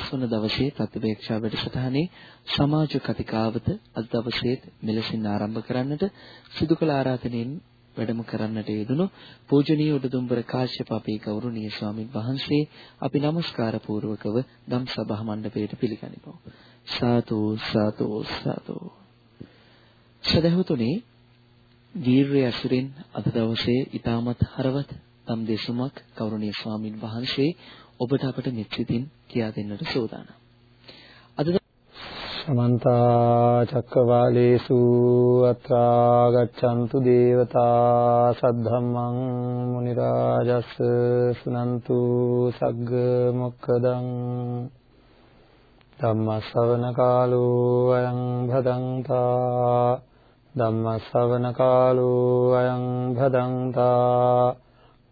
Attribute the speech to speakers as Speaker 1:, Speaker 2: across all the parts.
Speaker 1: පස්වන දවසේ ප්‍රතිවේක්ෂා වැඩසටහනේ සමාජ කතිකාවත අද දවසේ මෙලෙසින් ආරම්භ කරන්නට සිදු කළ ආරාධනෙන් වැඩම කරන්නට යෙදුණු පූජනීය උඩුදුම්බර කාශ්‍යප අපේ ගෞරවනීය ස්වාමින් වහන්සේ අපි নমස්කාර පූර්වකව ධම් සභා මණ්ඩපයට පිළිගනිමු. සාදු සාදු සාදු. සදහතුනේ දීර්ඝ ඇසුරින් අද දවසේ ඊටමත් හරවත් ධම් දේශමක් ගෞරවනීය ස්වාමින් වහන්සේ ඔබට අපට මෙත්සිතින් කියා දෙන්නට සූදානම්. අද
Speaker 2: සමන්ත චක්කවාලේසු අත්‍රා ගච්ඡන්තු දේවතා සද්ධම්මං මුනි රාජස් සුනන්තු සග්ග මොක්කදං ධම්ම ශ්‍රවණ කාලෝ අයං භදංතා ධම්ම ශ්‍රවණ කාලෝ අයං භදංතා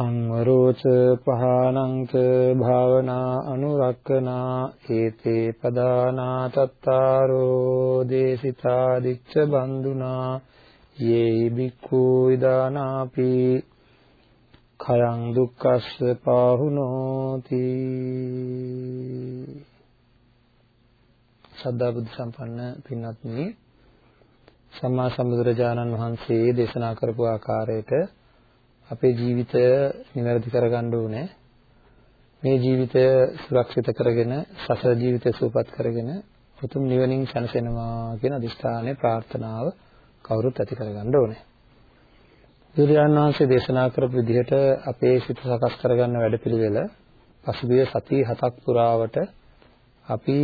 Speaker 2: සංවරෝච පහනංච භාවනා අනුරක්කනා ඒතේ පදානා තත්තාරෝ දේසිතා දිච්ච බන්දුනා යේහි බික්ඛු විදානාපි khයං දුක්ඛස්ස පාහුනෝති සද්ධා බුද්ධ සම්පන්න පින්වත්නි සම්මා සම්බුදුරජාණන් වහන්සේ දේශනා කරපු ආකාරයට අපේ ජීවිතය නිවැරදි කරගන්න ඕනේ. මේ ජීවිතය සුරක්ෂිත කරගෙන සසර ජීවිතය සූපත් කරගෙන උතුම් නිවනින් සැනසෙනවා කියන අදිෂ්ඨානයේ ප්‍රාර්ථනාව කවුරුත් ඇති කරගන්න ඕනේ. බුදුරජාණන් වහන්සේ දේශනා කරපු විදිහට අපේ සිත සකස් කරගන්න වැඩපිළිවෙල පසුගිය සති හතක් පුරාවට අපි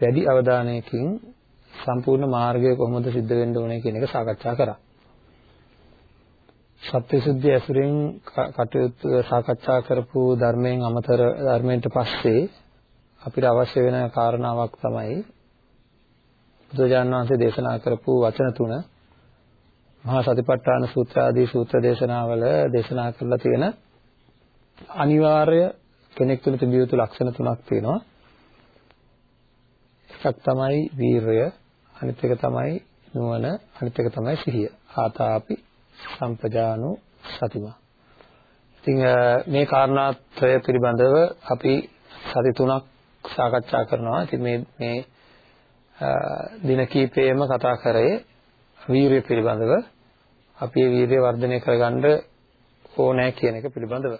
Speaker 2: වැඩි අවධානයකින් සම්පූර්ණ මාර්ගය කොහොමද සිද්ධ වෙන්න ඕනේ කියන එක සාකච්ඡා කරා. සත්‍යසුද්ධිය ඇසුරින් කටයුතු සාකච්ඡා කරපු ධර්මයෙන් අමතර ධර්මයෙන් පස්සේ අපිට අවශ්‍ය වෙන කාරණාවක් තමයි බුදුජාණන් වහන්සේ දේශනා කරපු වචන තුන මහා සතිපට්ඨාන සූත්‍ර ආදී සූත්‍ර දේශනාවල දේශනා කරලා තියෙන අනිවාර්ය කෙනෙක් තුළ තිබිය යුතු ලක්ෂණ තුනක් තියෙනවා. එකක් තමයි වීරය, අනිත් එක තමයි නුවණ, අනිත් එක තමයි සිහිය. ආතාපි සම්පජානෝ සතිමා. ඉතින් මේ කාරණාත්‍රය පිළිබඳව අපි සති තුනක් සාකච්ඡා කරනවා. ඉතින් මේ මේ දින කීපෙම කතා කරේ වීරිය පිළිබඳව. අපි මේ වීරිය වර්ධනය කරගන්න ඕනෑ කියන එක පිළිබඳව.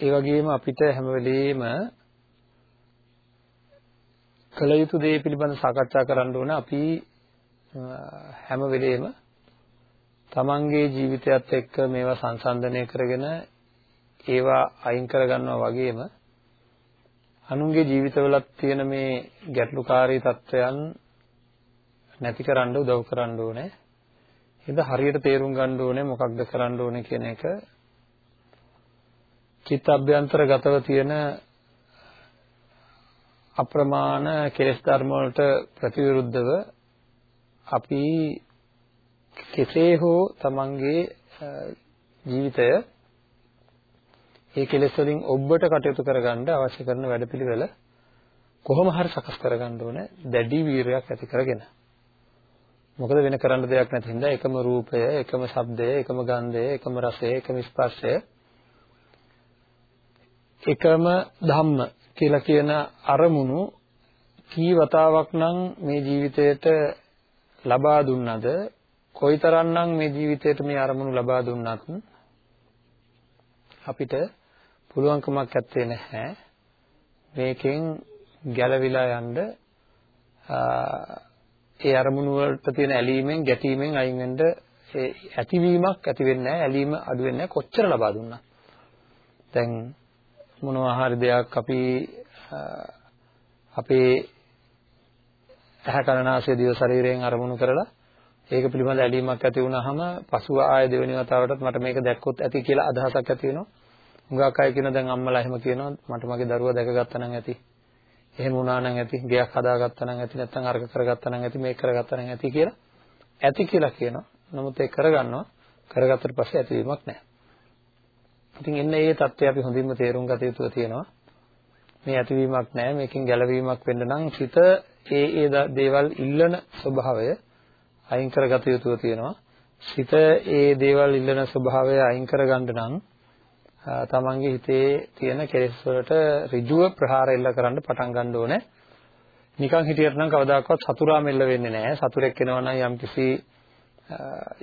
Speaker 2: ඒ වගේම අපිට හැම වෙලෙම කළ යුතු දේ පිළිබඳ සාකච්ඡා කරන්න ඕන අපි හැම වෙලෙම තමන්ගේ ජීවිතයත් එක්ක මේවා සංසන්දනය කරගෙන ඒවා අයින් කරගන්නවා වගේම අනුන්ගේ ජීවිතවලත් තියෙන මේ ගැටලුකාරී තත්වයන් නැති කරන්න උදව් කරන්න ඕනේ. ඒද හරියට තේරුම් ගන්න ඕනේ මොකක්ද කරන්න ඕනේ කියන එක. චිත්ත අභ්‍යන්තරගතව තියෙන අප්‍රමාණ කෙලෙස් ධර්ම වලට ප්‍රතිවිරුද්ධව අපි කෙසේ හෝ තමන්ගේ ජීවිතය ඒ කෙලෙස් වලින් ඔබට කටයුතු කරගන්න අවශ්‍ය කරන වැඩපිළිවෙල කොහොම හරි සකස් කරගන්න ඕනේ දැඩි වීරයක් ඇති කරගෙන. මොකද වෙන කරන්න දෙයක් නැති හින්දා එකම රූපය, එකම ශබ්දය, එකම ගන්ධය, එකම රසය, එකම ස්පර්ශය එකම ධම්ම කියලා කියන අරමුණු කී වතාවක් නම් මේ ජීවිතයට ලබා දුන්නද? කොයිතරම්නම් මේ ජීවිතයට මේ අරමුණු ලබා දුන්නත් අපිට පුළුවන්කමක් නැත්තේ නැහැ. මේකෙන් ගැලවිලා යන්න ඒ අරමුණු වලට තියෙන ඇලීමෙන් ගැටීමෙන් අයින් වෙන්න ඇතිවීමක් ඇති වෙන්නේ නැහැ ඇලීම අඩු වෙන්නේ නැහැ. කොච්චර ලබා දුන්නා දැන් මොනවා හරි දෙයක් අපි අපේ ඇහැ කනනාසය දිව ශරීරයෙන් අරමුණු කරලා ඒක පිළිබඳ ඇලීමක් ඇති වුනහම පසුව ආය දෙවෙනි වතාවටත් මට මේක දැක්කොත් ඇති කියලා අදහසක් ඇති වෙනවා. හුඟක් අය කියන දැන් අම්මලා එහෙම කියනවා මට මගේ දරුවා දැකගත්තා නම් ඇති. එහෙම වුණා නම් ඇති, ගෙයක් හදාගත්තා නම් ඇති, නැත්නම් අර්ග කරගත්තා නම් ඇති, මේක කරගත්තා නම් ඇති කියලා ඇති කියලා කියනවා. නමුත් ඒක කරගන්නවා. කරගත්තට පස්සේ ඇතිවීමක් නැහැ. ඉතින් එන්න ඒ தත්ත්වය අපි හොඳින්ම තේරුම් ගත යුතු තියෙනවා. මේ ඇතිවීමක් නැහැ මේකෙන් ගැලවීමක් වෙන්න නම් සිත ඒ ඒ දේවල් ඉල්ලන ස්වභාවය අයින් කරගත යුතුව තියෙනවා. සිත ඒ දේවල් ඉල්ලන ස්වභාවය අයින් කරගන්න නම් තමන්ගේ හිතේ තියෙන කෙලෙස් වලට ඍජුව ප්‍රහාර එල්ල කරන්න පටන් ගන්න ඕනේ. නිකන් හිටියට නම් කවදාකවත් සතුරා මෙල්ල වෙන්නේ නැහැ. සතුරෙක් වෙනවා නම් යම්කිසි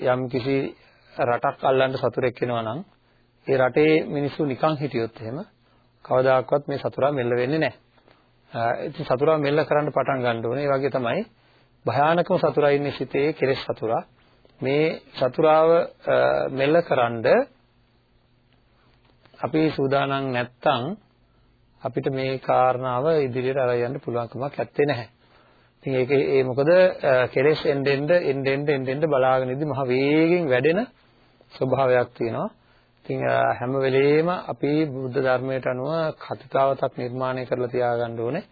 Speaker 2: යම්කිසි රටක් අල්ලන්න සතුරෙක් වෙනවා නම් ඒ රටේ මිනිස්සු නිකන් හිටියොත් එහෙම කවදාකවත් මේ සතුරා මෙල්ල වෙන්නේ නැහැ. ඉතින් සතුරා මෙල්ල කරන්න පටන් ගන්න ඕනේ. ඒ වගේ තමයි භයානකම සතුරා ඉන්නේ සිතේ කෙලෙස් සතුරා. මේ සතුරාව මෙල්ල කරන්ඩ අපි සූදානම් නැත්තම් අපිට මේ කාරණාව ඉදිරියට අරගෙන යන්න පුළුවන්කමක් නැත්තේ නැහැ. ඉතින් ඒක ඒ මොකද කෙලෙස් එන්න එන්න එන්න එන්න එන්න බලාගෙන ඉදි මහ වේගෙන් වැඩෙන ස්වභාවයක් තියෙනවා. ඉතින් හැම වෙලෙම අපි බුද්ධ ධර්මයට අනුව කතිකාවතක් නිර්මාණය කරලා තියාගන්න ඕනේ.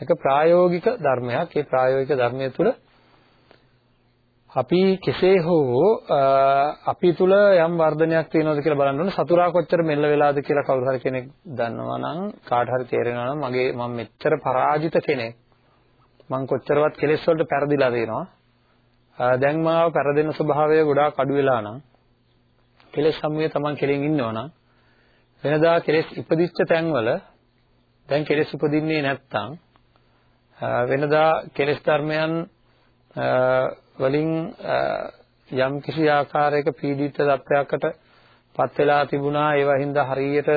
Speaker 2: මේක ප්‍රායෝගික ධර්මයක්. ඒ ප්‍රායෝගික ධර්මය තුළ අපි කෙසේ හෝ අපි තුල යම් වර්ධනයක් තියෙනවද කියලා බලන්න ඕනේ සතුරා කොච්චර මෙල්ල වෙලාද කියලා කවුරු හරි කෙනෙක් දන්නවා නම් කාට හරි තේරෙනවා නම් මගේ මම මෙච්චර පරාජිත කෙනෙක් මං කොච්චරවත් කෙලෙස් වලට පෙරදිලා තියෙනවා දැන් මාව පෙරදෙන ස්වභාවය ගොඩාක් අඩු වෙලා නම් කෙලෙස් සමුවේ Taman කෙලින් ඉන්නවා නම් වෙනදා කෙලෙස් ඉපදිච්ච තැන්වල දැන් කෙලෙස් උපදින්නේ නැත්තම් වෙනදා කෙලෙස් ධර්මයන් වලින් යම් කිසි ආකාරයක පීඩිත තත්ත්වයකට පත් වෙලා තිබුණා ඒවා හින්දා හරියට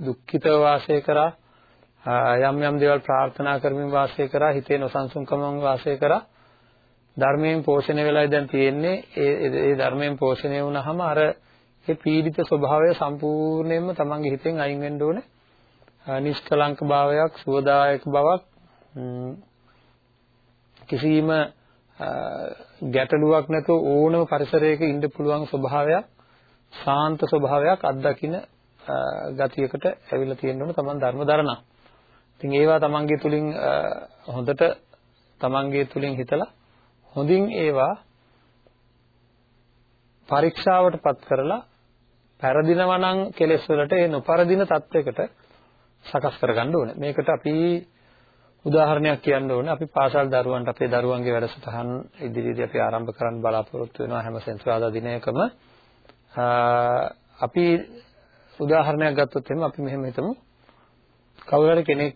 Speaker 2: දුක්ඛිතව වාසය කරා යම් යම් දේවල් ප්‍රාර්ථනා කරමින් වාසය කරා හිතේ නොසන්සුන්කමෙන් වාසය කරා ධර්මයෙන් පෝෂණය වෙලායි දැන් තියෙන්නේ. ඒ ඒ ධර්මයෙන් පෝෂණය වුණාම අර ඒ පීඩිත ස්වභාවය සම්පූර්ණයෙන්ම තමන්ගේ හිතෙන් අයින් වෙන්න ඕනේ. නිෂ්කලංක භාවයක්, සුවදායක බවක් කිසිම ගැටලුවක් නැතුව ඕනම පරිසරයක ඉන්න පුළුවන් ස්වභාවයක්, ශාන්ත ස්වභාවයක් අත්දකින්න ගතියකට ඇවිල්ලා තියෙන්න ඕන තමන් ධර්ම දරනවා. ඉතින් ඒවා තමන්ගේ තුලින් හොඳට තමන්ගේ තුලින් හිතලා හොඳින් ඒවා පරීක්ෂාවටපත් කරලා පරදිනවා නම් කෙලෙස් වලට ඒ නොපරදින තත්වයකට සකස් කරගන්න ඕනේ. මේකට අපි උදාහරණයක් කියන්න ඕනේ. අපි පාසල් දරුවන්ට අපේ දරුවන්ගේ වැඩසටහන් ඉදිරියේදී අපි ආරම්භ කරන්න බලාපොරොත්තු වෙනවා හැම සෙන්සුරාදා දිනයකම. අපි උදාහරණයක් ගත්තොත් එහෙනම් අපි මෙහෙම හිතමු. කවුරු හරි කෙනෙක්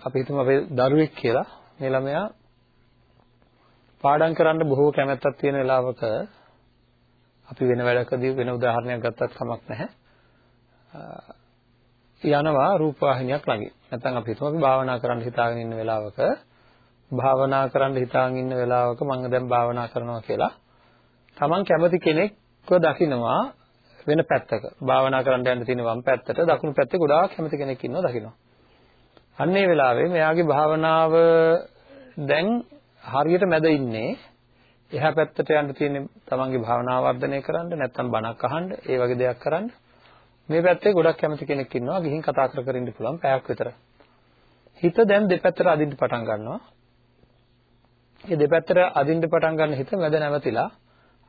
Speaker 2: අපි හිතමු අපේ දරුවෙක් කියලා මේ ළමයා පාඩම් කරන්න බොහෝ කැමැත්තක් තියෙන වෙලාවක අපි වෙන වැඩකදී වෙන උදාහරණයක් ගත්තත් කමක් නැහැ. යනවා රූපවාහිනියක් ළඟින්. නැත්නම් අපි හිතමු අපි භාවනා කරන්න හිතාගෙන ඉන්න වෙලාවක භාවනා කරන්න හිතාගෙන ඉන්න වෙලාවක මම දැන් භාවනා කරනවා කියලා Taman කැමති කෙනෙක්ව දකිනවා වෙන පැත්තක. භාවනා කරන්න යන්න තියෙන වම් පැත්තට දකුණු පැත්තේ ගොඩාක් කැමති කෙනෙක් ඉන්නවා දකිනවා. අන්න ඒ වෙලාවේ මෙයාගේ භාවනාව දැන් හරියට මැද ඉන්නේ එහා පැත්තට යන්න තියෙන්නේ තමන්ගේ භාවනාව වර්ධනය කරන්න නැත්නම් බණක් අහන්න ඒ වගේ දෙයක් කරන්න. මේ පැත්තේ ගොඩක් කැමති කෙනෙක් ඉන්නවා ගිහින් කතා කර කර ඉන්න පුළුවන් පැයක් විතර. හිත දැන් දෙපැත්තට අදින්න පටන් ගන්නවා. මේ දෙපැත්තට අදින්න පටන් ගන්න හිත මැද නැවතිලා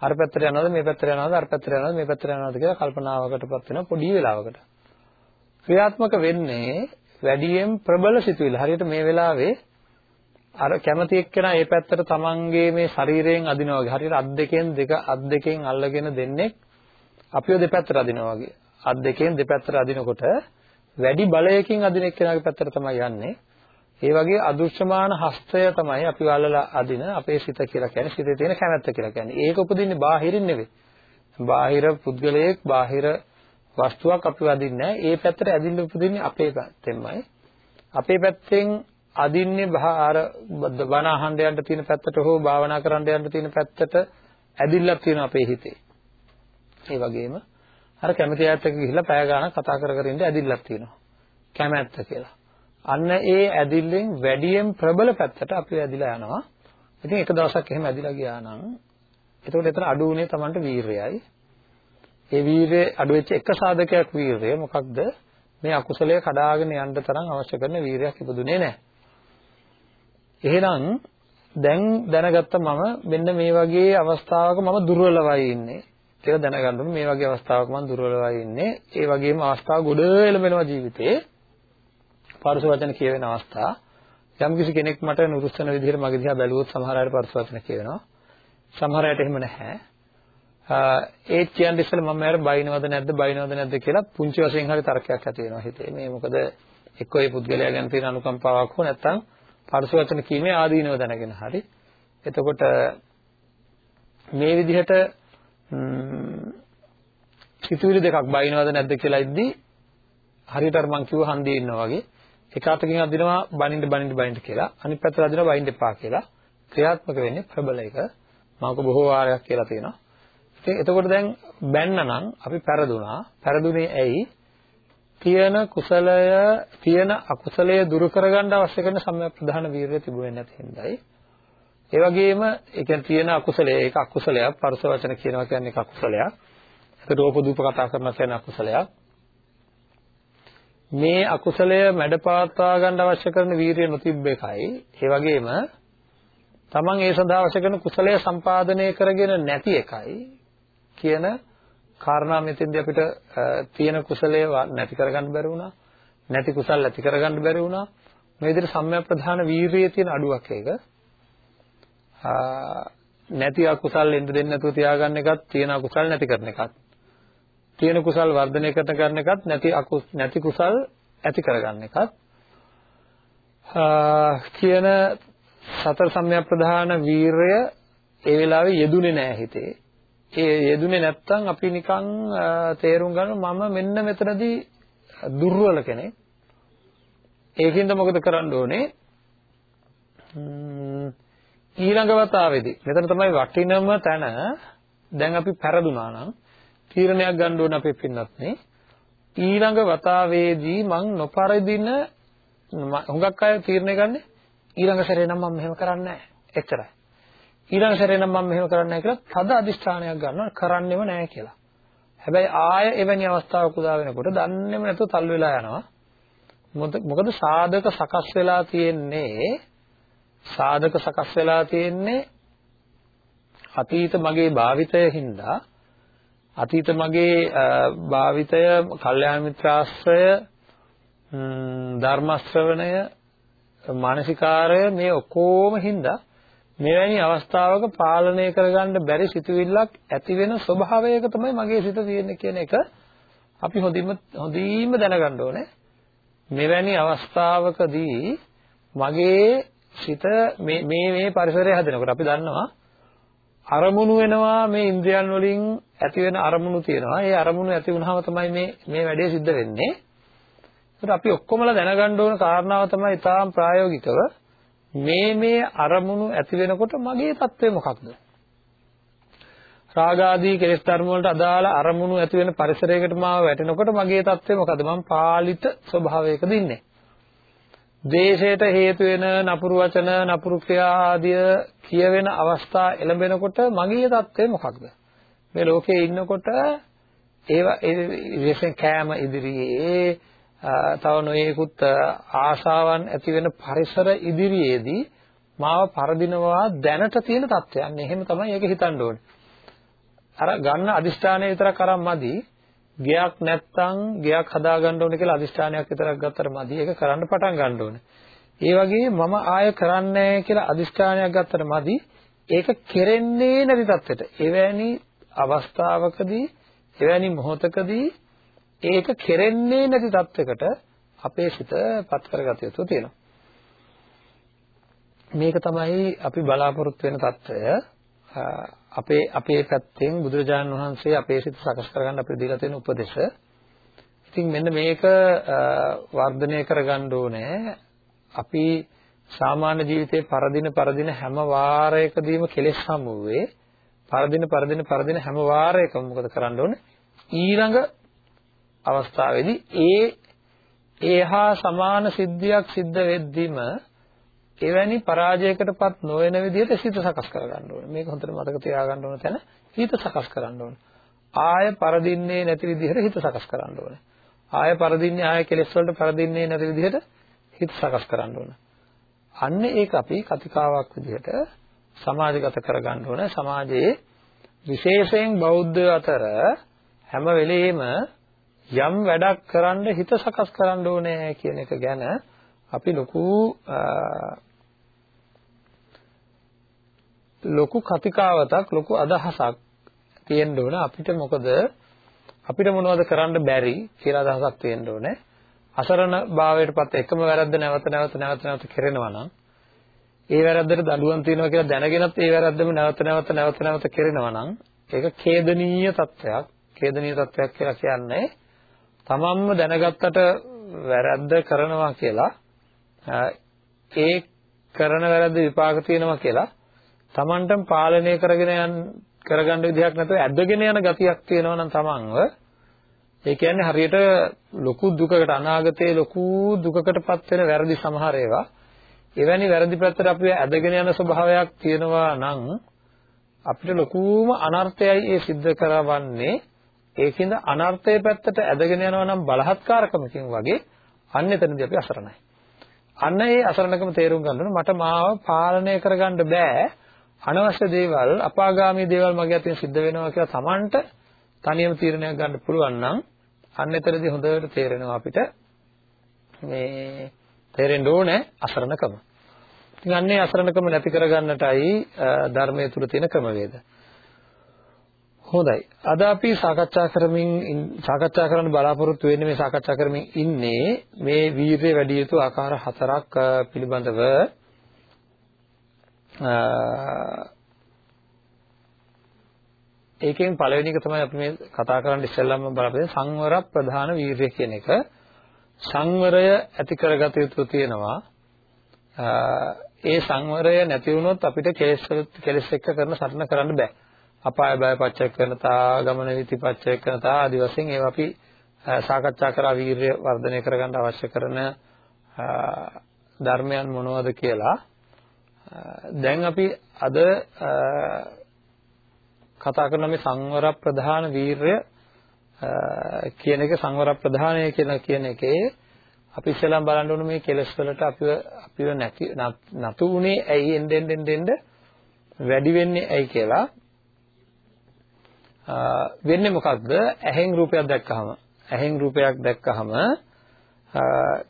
Speaker 2: අර පැත්තට යනවද මේ පැත්තට යනවද අර පැත්තට යනවද මේ පැත්තට යනවද කියලා කල්පනාවකටපත් වෙන පොඩි වෙලාවකට. ක්‍රියාත්මක වෙන්නේ වැඩියෙන් ප්‍රබල සිතුවිලි. හරියට මේ වෙලාවේ අර කැමති එක්කෙනා ඒ පැත්තට තමන්ගේ මේ ශරීරයෙන් අදිනවා වගේ. හරියට අත් දෙකෙන් දෙක අත් දෙකෙන් අල්ලගෙන දෙන්නේ අපිව දෙපැත්තට අදිනවා වගේ. අත් දෙකෙන් දෙපැත්තට අදිනකොට වැඩි බලයකින් අදින එක්කෙනාගේ පැත්තට තමයි යන්නේ. ඒ වගේ අදෘශ්‍යමාන හස්තය තමයි අපි වලලා අදින අපේ සිත කියලා කියන්නේ සිතේ තියෙන කැමැත්ත කියලා කියන්නේ. ඒක උපදින්නේ බාහිරින් නෙවෙයි. බාහිර පුද්ගලයෙක් බාහිර වස්තුවක් අපි වදින්නේ නැහැ. ඒ පැත්තට ඇදින්න උපදින්නේ අපේ පැත්තෙන්මයි. අපේ පැත්තෙන් අදින්නේ අර බණ අහන්න යන්න තියෙන පැත්තට හෝ භාවනා කරන්න යන්න තියෙන පැත්තට ඇදිල්ලක් තියෙනවා අපේ හිතේ. ඒ වගේම අර කැමති අයත් එක්ක ගිහිල්ලා පැය ගාණක් කතා කර කර ඉන්න ඇදිල්ලක් තියෙනවා. කැමැත්ත කියලා. අන්න ඒ ඇදිල්ලෙන් වැඩියෙන් ප්‍රබල පැත්තට අපි ඇදිලා යනවා. ඉතින් එක දවසක් එහෙම ඇදිලා ගියා නම් එතකොට එතන අඩු වුණේ Tamanට වීරයයි. ඒ වීරය අඩු වෙච්ච එක සාධකයක් වීරය මොකක්ද? මේ අකුසලයේ කඩාගෙන යන්න තරම් අවශ්‍ය කරන වීරයක් ඉපදුනේ නැහැ. එහෙනම් දැන් දැනගත්ත මම මෙන්න මේ වගේ අවස්ථාවක මම දුර්වලවයි ඉන්නේ කියලා දැනගන්න ඕනේ. මේ වගේ අවස්ථාවක මම දුර්වලවයි ඉන්නේ. ඒ වගේම අවස්ථා ගොඩ එළඹෙනවා ජීවිතේ. පරුස වචන කියවෙන අවස්ථා. යම් කිසි කෙනෙක් මට නුරුස්සන විදිහට මගේ දිහා බැලුවොත් සමහර අයට පරුස වචන කියවෙනවා. සමහර අයට එහෙම නැහැ. ඒ කියන්නේ ඉස්සෙල්ලා මම යාර බයිනවද නැද්ද බයිනවද නැද්ද කියලා පුංචි වශයෙන් හරි තර්කයක් ඇති වෙනවා හිතේ. මේ මොකද එක්කෝ ඒ පුද්ගලයා ගැන තියෙන අනුකම්පාවක් හෝ නැත්නම් පරස වචන කීමේ ආදීනව දැනගෙන හරි. එතකොට මේ විදිහට සිතුවිලි දෙකක් බයිනවද නැද්ද කියලා ඉද්දි හරියට අර මං කිව්ව හන්දියේ ඉන්නවා වගේ. එක අතකින් අදිනවා බනින්න බනින්න බනින්න කියලා. අනිත් පැත්තට අදිනවා බයින්න එපා කියලා. ක්‍රියාත්මක වෙන්නේ ප්‍රබල එක. මම බොහෝ වාරයක් කියලා තියෙනවා. ඉතින් එතකොට දැන් බැන්න නම් අපි පෙරදුනා. පෙරදුනේ ඇයි? තියෙන කුසලය තියෙන අකුසලය දුරු කරගන්න අවශ්‍ය කරන සම්‍යක් ප්‍රධාන වීරිය තිබුණේ නැති හින්දායි. ඒ වගේම ඒ කියන්නේ තියෙන අකුසලය ඒක අකුසලයක්. පරස වචන කියනවා කියන්නේ ඒක අකුසලයක්. ඒකට ඕපදූප කතා කරනවා කියන්නේ අකුසලයක්. මේ අකුසලය මැඩපවත්වා ගන්න අවශ්‍ය කරන වීරිය නොතිබ්බ එකයි. ඒ වගේම තමන් ඒ සඳහා අවශ්‍ය කරන කුසලය සම්පාදනය කරගෙන නැති එකයි කියන කාරණා මෙතෙන්දී අපිට තියෙන කුසලය නැති කරගන්න බැරි වුණා. නැති කුසල් ඇති කරගන්න බැරි වුණා. මේ විදිහට සම්‍යක් ප්‍රධාන වීරියේ තියෙන අඩුවක් ඒක. නැති අකුසල් එන්න දෙන්නේ නැතුව තියාගන්න එකත් තියෙන අකුසල් නැති කරන එකත්. තියෙන කුසල් වර්ධනය කරන කරන එකත් නැති අකුස් නැති කුසල් ඇති කරගන්න එකත්. කියන සතර සම්‍යක් ප්‍රධාන වීරය ඒ වෙලාවේ යෙදුනේ නැහැ හිතේ. ඒ යෙදුනේ නැත්තම් අපි නිකන් තේරුම් ගන්න මම මෙන්න මෙතනදී දුර්වල කෙනෙක්. ඒකින්ද මොකද කරන්න ඕනේ? ඊළඟ වතාවේදී මෙතන තමයි වටිනම තැන. දැන් අපි පෙරදුනා නම් තීරණයක් ගන්න ඕන අපේ පින්නත් නේ ඊළඟ වතාවේදී මං නොපරදින හුඟක් අය තීරණය ගන්නේ ඊළඟ සැරේ නම් මම මෙහෙම කරන්නේ නැහැ. එච්චරයි. ඊළඟ සැරේ නම් මම මෙහෙම කරන්නේ නැහැ කියලා තද අදිෂ්ඨානයක් ගන්නවා කරන්නෙම නැහැ කියලා. හැබැයි ආය එවැනි අවස්ථාවක් උදා වෙනකොට දන්නේම නැතුව තල් වෙලා යනවා. මොකද සාධක සකස් වෙලා තියෙන්නේ සාධක සකස් වෙලා තියෙන්නේ අතීත මගේ භාවිතය හින්දා අතීත මගේ භාවිතය කල්යාණ මිත්‍රාශ්‍රය ධර්ම ශ්‍රවණය මානසිකාරය මේ ඔක්කොම හින්දා මෙවැනි අවස්ථාවක පාලනය කරගන්න බැරි සිතුවිල්ලක් ඇති වෙන ස්වභාවයක තමයි මගේ සිත තියෙන්නේ කියන එක අපි හොඳින්ම හොඳින්ම දැනගන්න ඕනේ. මෙවැනි අවස්ථාවකදී මගේ සිත මේ මේ මේ පරිසරය හැදෙනකොට අපි දන්නවා අරමුණු වෙනවා මේ ඉන්ද්‍රියන් වලින් ඇති වෙන අරමුණු තියෙනවා. ඒ අරමුණු ඇති වුනහම තමයි මේ මේ වැඩේ සිද්ධ වෙන්නේ. ඒකට අපි ඔක්කොමලා දැනගන්න ඕන කාරණාව තමයි ඊටාම් ප්‍රායෝගිකව මේ මේ අරමුණු ඇති වෙනකොට මගේ తත්වය මොකක්ද? රාගාදී කෙලෙස් ධර්ම වලට අදාළ අරමුණු ඇති වෙන පරිසරයකට මාව වැටෙනකොට මගේ తත්වය මොකද්ද? මම පාලිත ස්වභාවයකද ඉන්නේ. දේශයට හේතු වෙන නපුරු වචන නපුරු ක්‍රියා ආදිය කියවෙන අවස්ථා එළඹෙනකොට මගේ తත්වය මොකක්ද? මේ ලෝකේ ඉන්නකොට ඒවා ඒ විශේෂයෙන් කෑම ඉදිරියේ තව නොයෙකුත් ආශාවන් ඇති වෙන පරිසර ඉදිරියේදී මාව පරදිනවා දැනට තියෙන තත්ත්වයන්. එහෙම තමයි ඒක හිතන්න ඕනේ. අර ගන්න අදිෂ්ඨානය විතරක් අරන් මදි. ගයක් නැත්තම් ගයක් හදා ගන්න ඕනේ කියලා අදිෂ්ඨානයක් විතරක් ගත්තට මදි. ඒක කරන්න පටන් ගන්න ඕනේ. ඒ වගේ මම ආය කරන්නේ කියලා අදිෂ්ඨානයක් ගත්තට මදි. ඒක කෙරෙන්නේ නැති තත්ත්වයට. එවැනි අවස්ථාවකදී එවැනි මොහොතකදී ඒක කෙරෙන්නේ නැති තත්වයකට අපේ සිතපත් කරගත යුතු තියෙනවා. මේක තමයි අපි බලාපොරොත්තු වෙන తত্ত্বය අපේ අපේ පැත්තෙන් බුදුරජාණන් වහන්සේ අපේ සිත සකස් කරගන්න අපිට දීලා තියෙන උපදේශ. ඉතින් මෙන්න මේක වර්ධනය කරගන්න ඕනේ. අපි සාමාන්‍ය ජීවිතේ පරදින පරදින හැම වාරයකදීම කෙලෙස් හමුවේ පරදින පරදින පරදින හැම වාරයකම මොකද කරන්න ඕනේ? ඊළඟ අවස්ථාවේදී ඒ ඒහා සමාන සිද්ධියක් සිද්ධ වෙද්දිම එවැනි පරාජයකටපත් නොවන විදිහට සිත සකස් කරගන්න ඕනේ. මේක හොඳට මතක තියාගන්න ඕන තැන හිත සකස් කරන්න ඕනේ. ආය පරදින්නේ නැති විදිහට හිත සකස් කරන්න ඕනේ. ආය පරදින්නේ ආය කෙලෙස් වලට පරදින්නේ නැති විදිහට හිත සකස් කරන්න ඕනේ. අන්න ඒක අපි කතිකාවක් විදිහට සමාජගත කරගන්න ඕන. සමාජයේ විශේෂයෙන් බෞද්ධ අතර හැම වෙලෙම යම් වැඩක් කරන්න හිත සකස් කරන්න ඕනේ කියන එක ගැන අපි ලොකු ලොකු කතිකාවතක් ලොකු අදහසක් තියෙන්න ඕන. අපිට මොකද අපිට මොනවද කරන්න බැරි කියලා අදහසක් තියෙන්න ඕනේ. අසරණ භාවයටපත් එකම වැරද්ද නැවත නැවත නැවත නැවත කරනවා නම් ඒ වැරද්දට දඬුවම් තියනවා කියලා දැනගෙනත් ඒ වැරද්දම නැවත නැවත නැවත නැවත කරනවා නම් ඒක ඛේදනීය තත්වයක් ඛේදනීය තත්වයක් කියලා කියන්නේ තමන්ම දැනගත්තට වැරද්ද කරනවා කියලා ඒ කරන වැරද්ද විපාක තියෙනවා කියලා තමන්ටම පාලනය කරගෙන යන කරගන්න විදිහක් නැතුව ඇදගෙන යන ගතියක් තියෙනවා නම් තමන්ව. ඒ කියන්නේ හරියට ලොකු දුකකට අනාගතයේ ලොකු දුකකටපත් වෙන වැරදි සමහර ඒවා. එවැනි වැරදි පැත්තට අපි ඇදගෙන යන ස්වභාවයක් තියෙනවා නම් අපිට ලොකුම අනර්ථයයි ඒ සිද්ධ කරවන්නේ. ඒකින්ද අනර්ථයේ පැත්තට ඇදගෙන යනවා නම් බලහත්කාරකමකින් වගේ අන්න එතනදී අපි අසරණයි. අන්න ඒ අසරණකම තේරුම් ගන්න මට මාව පාලනය කරගන්න බෑ. අනවශ්‍ය දේවල්, අපාගාමී දේවල් මගේ අතින් සිද්ධ වෙනවා කියලා Tamanට තනියම තීරණයක් ගන්න පුළුවන් නම් අන්න එතනදී හොඳට තේරෙනවා අපිට මේ තේරෙන්න ඕනේ අසරණකම. ඉතින් අන්නේ අසරණකම නැති කරගන්නටයි ධර්මයේ තුල තියෙන ක්‍රමවේද. හොඳයි. අද අපි සාකච්ඡා කරමින් සාකච්ඡා කරන්න බලාපොරොත්තු වෙන්නේ මේ සාකච්ඡා කරමින් ඉන්නේ මේ වීර්යය වැඩි යුතු ආකාර හතරක් පිළිබඳව ඒකෙන් පළවෙනි එක තමයි අපි මේ කතා කරන්න ඉස්සෙල්ලාම බලාපොරොත්තු සංවර ප්‍රධාන වීර්යය කියන එක. සංවරය ඇති කරගත යුතු තියෙනවා. ඒ සංවරය නැති වුණොත් අපිට කෙලෙස් කෙලෙස් එක්ක කරන සටන කරන්න බෑ. අපාය බය පච්චය කරනතා ගමන විති පච්චය කරනතා ආදි වශයෙන් ඒවා අපි සාකච්ඡා කරා වීරිය වර්ධනය කරගන්න අවශ්‍ය කරන ධර්මයන් මොනවද කියලා. දැන් අපි අද කතා කරන මේ සංවර ප්‍රධාන වීරය කියන එක සංවර ප්‍රධානය කියලා කියන එකේ අපි ඉස්සෙල්ලාම බලන්න ඕනේ මේ කෙලස් වලට අපිව අපිව නැති නතු උනේ ඇයි එන්න එන්න එන්න වැඩි වෙන්නේ ඇයි කියලා. වෙන්නේ මොකක්ද ඇහෙන් රූපයක් දැක්කහම. ඇහෙන් රූපයක් දැක්කහම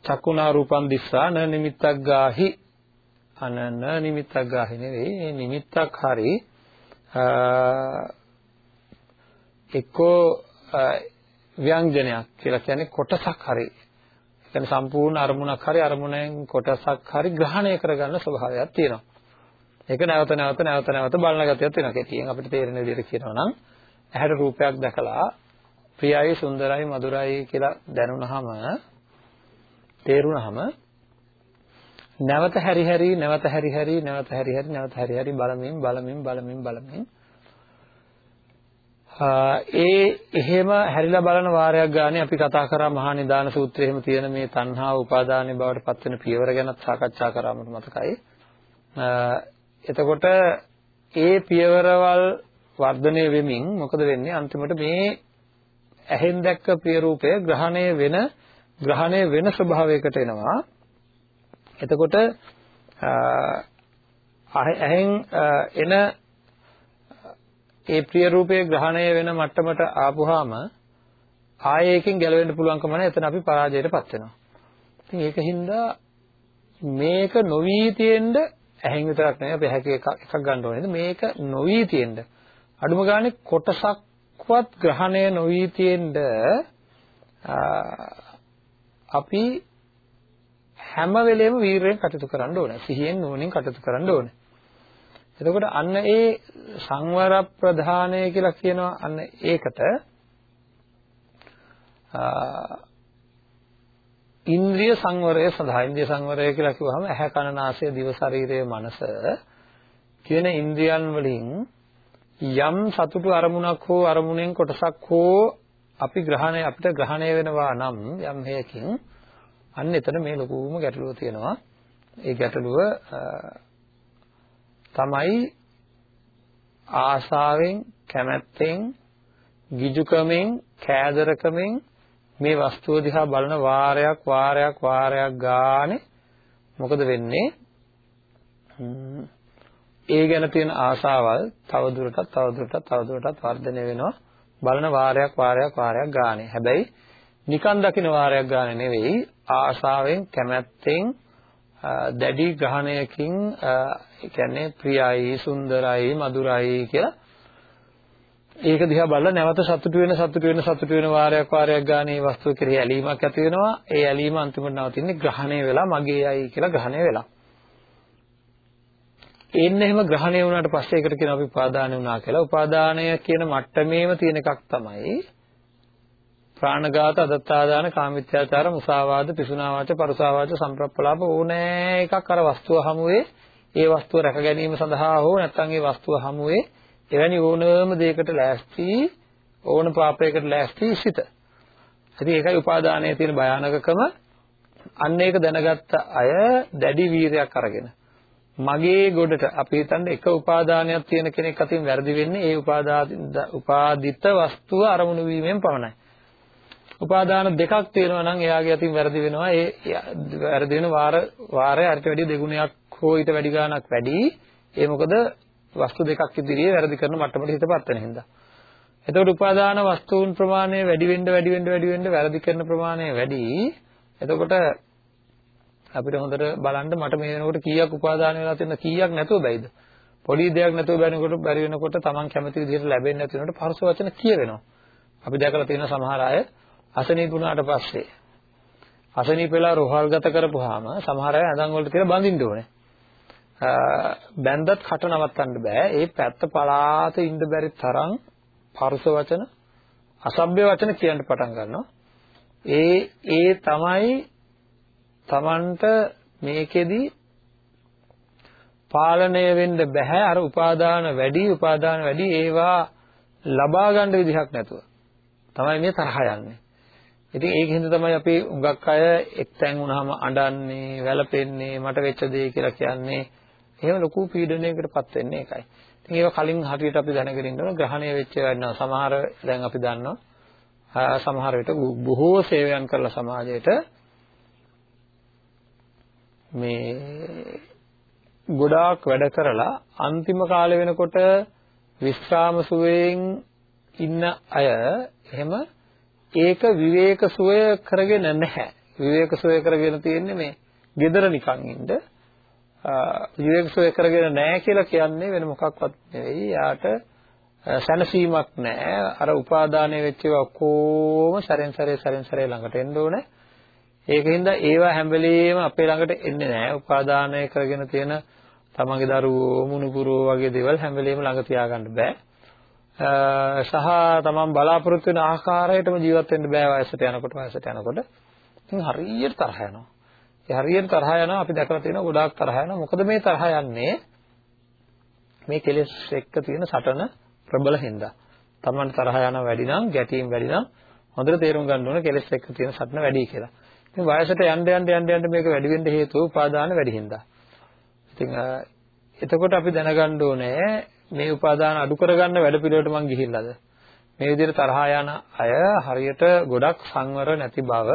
Speaker 2: චක්කුණා රූපං දිස්සා න නිමිත්තක් ගාහි. අනන නිමිත්තක් ගාහි නෙවෙයි. නිමිත්තක් හරි එක්කෝ ව්‍යංජනයක් කියලා කියන්නේ කොටසක් හරි. කියන්නේ සම්පූර්ණ අරමුණක් හරි අරමුණෙන් කොටසක් හරි ග්‍රහණය කරගන්න ස්වභාවයක් තියෙනවා. ඒක නැවත නැවත නැවත නැවත බලන ගතියක් තියෙනවා. කෙටියෙන් අපිට තේරෙන විදිහට කියනවා නම් ඇහැට රූපයක් දැකලා ප්‍රියයි සුන්දරයි මధుරයි කියලා දැනුණාම තේරුණාම නැවත හැරි හැරි නැවත හැරි හැරි නැවත හැරි හැරි නැවත හැරි හැරි බලමින් බලමින් බලමින් බලමින් ඒ එහෙම හැරිලා බලන වාරයක් ගානේ අපි කතා කරා මහා නිදාන සූත්‍රයේ එහෙම තියෙන මේ තණ්හා උපාදානයේ බවට පත් වෙන පියවර ගැනත් සාකච්ඡා කරා මට මතකයි. එතකොට ඒ පියවරවල් වර්ධනය වෙමින් මොකද වෙන්නේ? අන්තිමට මේ ඇහෙන් දැක්ක ප්‍රිය රූපය ග්‍රහණය වෙන ග්‍රහණය වෙන ස්වභාවයකට එනවා. එතකොට ඇහෙන් එන ඒ ප්‍රිය රූපයේ ග්‍රහණය වෙන මට්ටමට ආපුවාම ආයේ එකකින් ගැලවෙන්න පුළුවන්කම නැහැ. එතන අපි පරාජයටපත් වෙනවා. ඉතින් ඒකින්ද මේක නොවි තියෙන්න ඇහෙන් විතරක් නෙවෙයි. අපි හැකේ එකක් ගන්න ඕනේ. මේක නොවි තියෙන්න අඩුම ගානේ කොටසක්වත් ග්‍රහණය නොවි තියෙන්න අපි හැම වෙලෙම වීරයෙන් කටයුතු කරන්න ඕනේ. සිහියෙන් නුවණින් කටයුතු කරන්න ඕනේ. එතකොට අන්න ඒ සංවර ප්‍රධානය කියලා කියනවා අන්න ඒකට ඉන්ද්‍රිය සංවරය සඳහා ඉන්ද්‍රිය සංවරය කියලා කිව්වහම ඇහැ කන නාසය දිව ශරීරය මනස කියන ඉන්ද්‍රියන් වලින් යම් සතුටු අරමුණක් හෝ අරමුණෙන් කොටසක් හෝ අපි ග්‍රහණය අපිට ග්‍රහණය වෙනවා නම් යම් හේයකින් අන්න එතන මේ ලොකුම ගැටලුව තියෙනවා. ඒ ගැටලුව තමයි ආසාවෙන් කැමැත්තෙන් ගිජුකමෙන් කෑදරකමෙන් මේ වස්තුව දිහා බලන වාරයක් වාරයක් වාරයක් ගානේ මොකද වෙන්නේ ඒ ගැන තියෙන ආශාවල් තවදුරටත් තවදුරටත් තවදුරටත් වර්ධනය වෙනවා. බලන වාරයක් වාරයක් වාරයක් ගානේ. හැබැයි නිකන් දකින වාරයක් ගානේ නෙවෙයි ආශාවෙන් කැමැත්තෙන් දැඩි ග්‍රහණයකින් ඒ කියන්නේ ප්‍රියයි සුන්දරයි මధుරයි කියලා ඒක දිහා බලලා නැවත සතුටු වෙන සතුටු වෙන සතුටු වෙන වාරයක් වාරයක් ගානේ වස්තුව කෙරෙහි ඇලීමක් ඇති වෙනවා. ඒ ඇලීම අන්තිමට නවතින්නේ ග්‍රහණය වෙලා මගේයි කියලා ග්‍රහණය වෙලා. එන්න එහෙම ග්‍රහණය වුණාට පස්සේ ඒකට කියන අපි උපාදානය වුණා කියලා. උපාදානය කියන මට්ටමේම තියෙන එකක් තමයි ප්‍රාණඝාත, අදත්තාදාන, කාමිත්‍යාචාර, මුසාවාද, පිසුනාවාච, පරුසාවාච, සම්ප්‍රප්පලාප ඕනෑ එකක් අර වස්තුව හමුවේ ඒ වස්තුව රැක ගැනීම සඳහා හෝ නැත්නම් ඒ වස්තුව හමුවේ එවැනි ඕනම දෙයකට ලෑස්ති ඕන පාපයකට ලෑස්ති සිත. ඉතින් ඒකයි උපාදානයේ තියෙන භයානකකම අන්න ඒක දැනගත්ත අය දැඩි වීරයක් අරගෙන මගේ ගොඩට අපි හිතන්නේ එක උපාදානයක් තියෙන කෙනෙක් අතින් වැරදි වෙන්නේ ඒ උපාදිත වස්තුව අරමුණු වීමෙන් පමණයි. උපාදාන දෙකක් තියෙනවා නම් එයාගේ අතින් වැරදි වෙනවා. ඒ වැරදි වෙන වාර වාරය අරිට වැඩි දෙගුණයක් හෝ ඊට වැඩි ගාණක් වැඩි. ඒ මොකද වස්තු දෙකක් ඉදිරියේ වැරදි කරන මට්ටමට හිතපත් වෙන හින්දා. එතකොට උපාදාන වස්තුන් ප්‍රමාණය වැඩි වෙන්න වැඩි වෙන්න වැඩි වෙන්න වැරදි කරන ප්‍රමාණය වැඩි. එතකොට අපිට හොඳට බලන්න මට මේ වෙනකොට කීයක් උපාදාන වෙලා තියෙන කීයක් නැතුව බැයිද? පොඩි දෙයක් නැතුව බැරිනකොට බැරි වෙනකොට Taman කැමති විදිහට ලැබෙන්නේ නැති වෙනකොට පරස වචන කියවෙනවා. අපි දැකලා තියෙන සමහර අය අසනීප වුණාට පස්සේ අසනීප වෙලා රෝහල් ගත කරපුවාම සමහර අය අඳන් වලට තියලා බඳින්න ඕනේ. බැන්දත් කට නවත්තන්න බෑ. ඒ පැත්ත පලාත ඉන්න බැරි තරම් පරස වචන අසභ්‍ය වචන කියන්න පටන් ගන්නවා. ඒ ඒ තමයි Tamanට මේකෙදි පාලනය වෙන්න බෑ අර උපාදාන වැඩි උපාදාන වැඩි ඒවා ලබා ගන්න විදිහක් නැතුව තමයි මේ තරහ යන්නේ. ඉතින් ඒකෙන්ද තමයි අපි උඟක් අය එක්තැන් වුණාම අඬන්නේ, වැළපෙන්නේ, මට වෙච්ච දේ කියලා කියන්නේ. එහෙම ලොකු පීඩනයකටපත් වෙන්නේ ඒකයි. ඉතින් ඒක කලින් හරියට අපි දැනගෙන ඉන්න ඕන ග්‍රහණය වෙච්ච ඒවා ඉන්නවා. සමහර දැන් අපි දන්නවා සමහර විට බොහෝ සේවයන් කරලා සමාජයට මේ ගොඩාක් වැඩ කරලා අන්තිම කාලේ වෙනකොට විශ්‍රාම සුවයෙන් ඉන්න අය එහෙම ඒක විවේක සුවය කරගෙන නැහැ. විවේක සුවය කරගෙන තියෙන්නේ මේ gedara නිකන් ඉන්න. විවේක සුවය කරගෙන නැහැ කියලා කියන්නේ වෙන මොකක්වත් නෙවෙයි. යාට සැනසීමක් නැහැ. අර උපාදානය වෙච්ච ඒවා ඔක්කොම සැරෙන් සැරේ සැරෙන් සැරේ ළඟට එන්න ඕනේ. ඒකින්ද ඒවා හැම වෙලෙම අපේ ළඟට එන්නේ නැහැ. උපාදානය කරගෙන තියෙන තමන්ගේ දරුවෝ මුණුපුරෝ වගේ දේවල් හැම වෙලෙම ළඟ තියාගන්න බෑ. සහ තමන් බලාපොරොත්තු වෙන ආකාරයටම ජීවත් වෙන්න බෑ වයසට යනකොට වයසට යනකොට. ඉතින් හරියට තරහ යනවා. ඒ හරියට තරහ යනවා අපි දැකලා තියෙනවා ගොඩාක් තරහ යනවා. මොකද මේ තරහ යන්නේ මේ කෙලෙස් එක්ක තියෙන සටන ප්‍රබල හින්දා. තමන් තරහ යන වැඩි නම් ගැටීම් වැඩි නම් හොඳට තේරුම් ගන්න ඕන කෙලෙස් එක්ක තියෙන සටන වැඩි කියලා. ඉතින් වයසට යන්න යන්න යන්න යන්න මේක වැඩි වෙන්න හේතුව උපාදාන වැඩි හින්දා. ඉතින් එතකොට අපි දැනගන්න ඕනේ මේ උපාදාන අඩු කරගන්න වැඩ පිළිවෙලට මං ගිහිල්ලාද? මේ විදිහට තරහා යන අය හරියට ගොඩක් සංවර නැති බව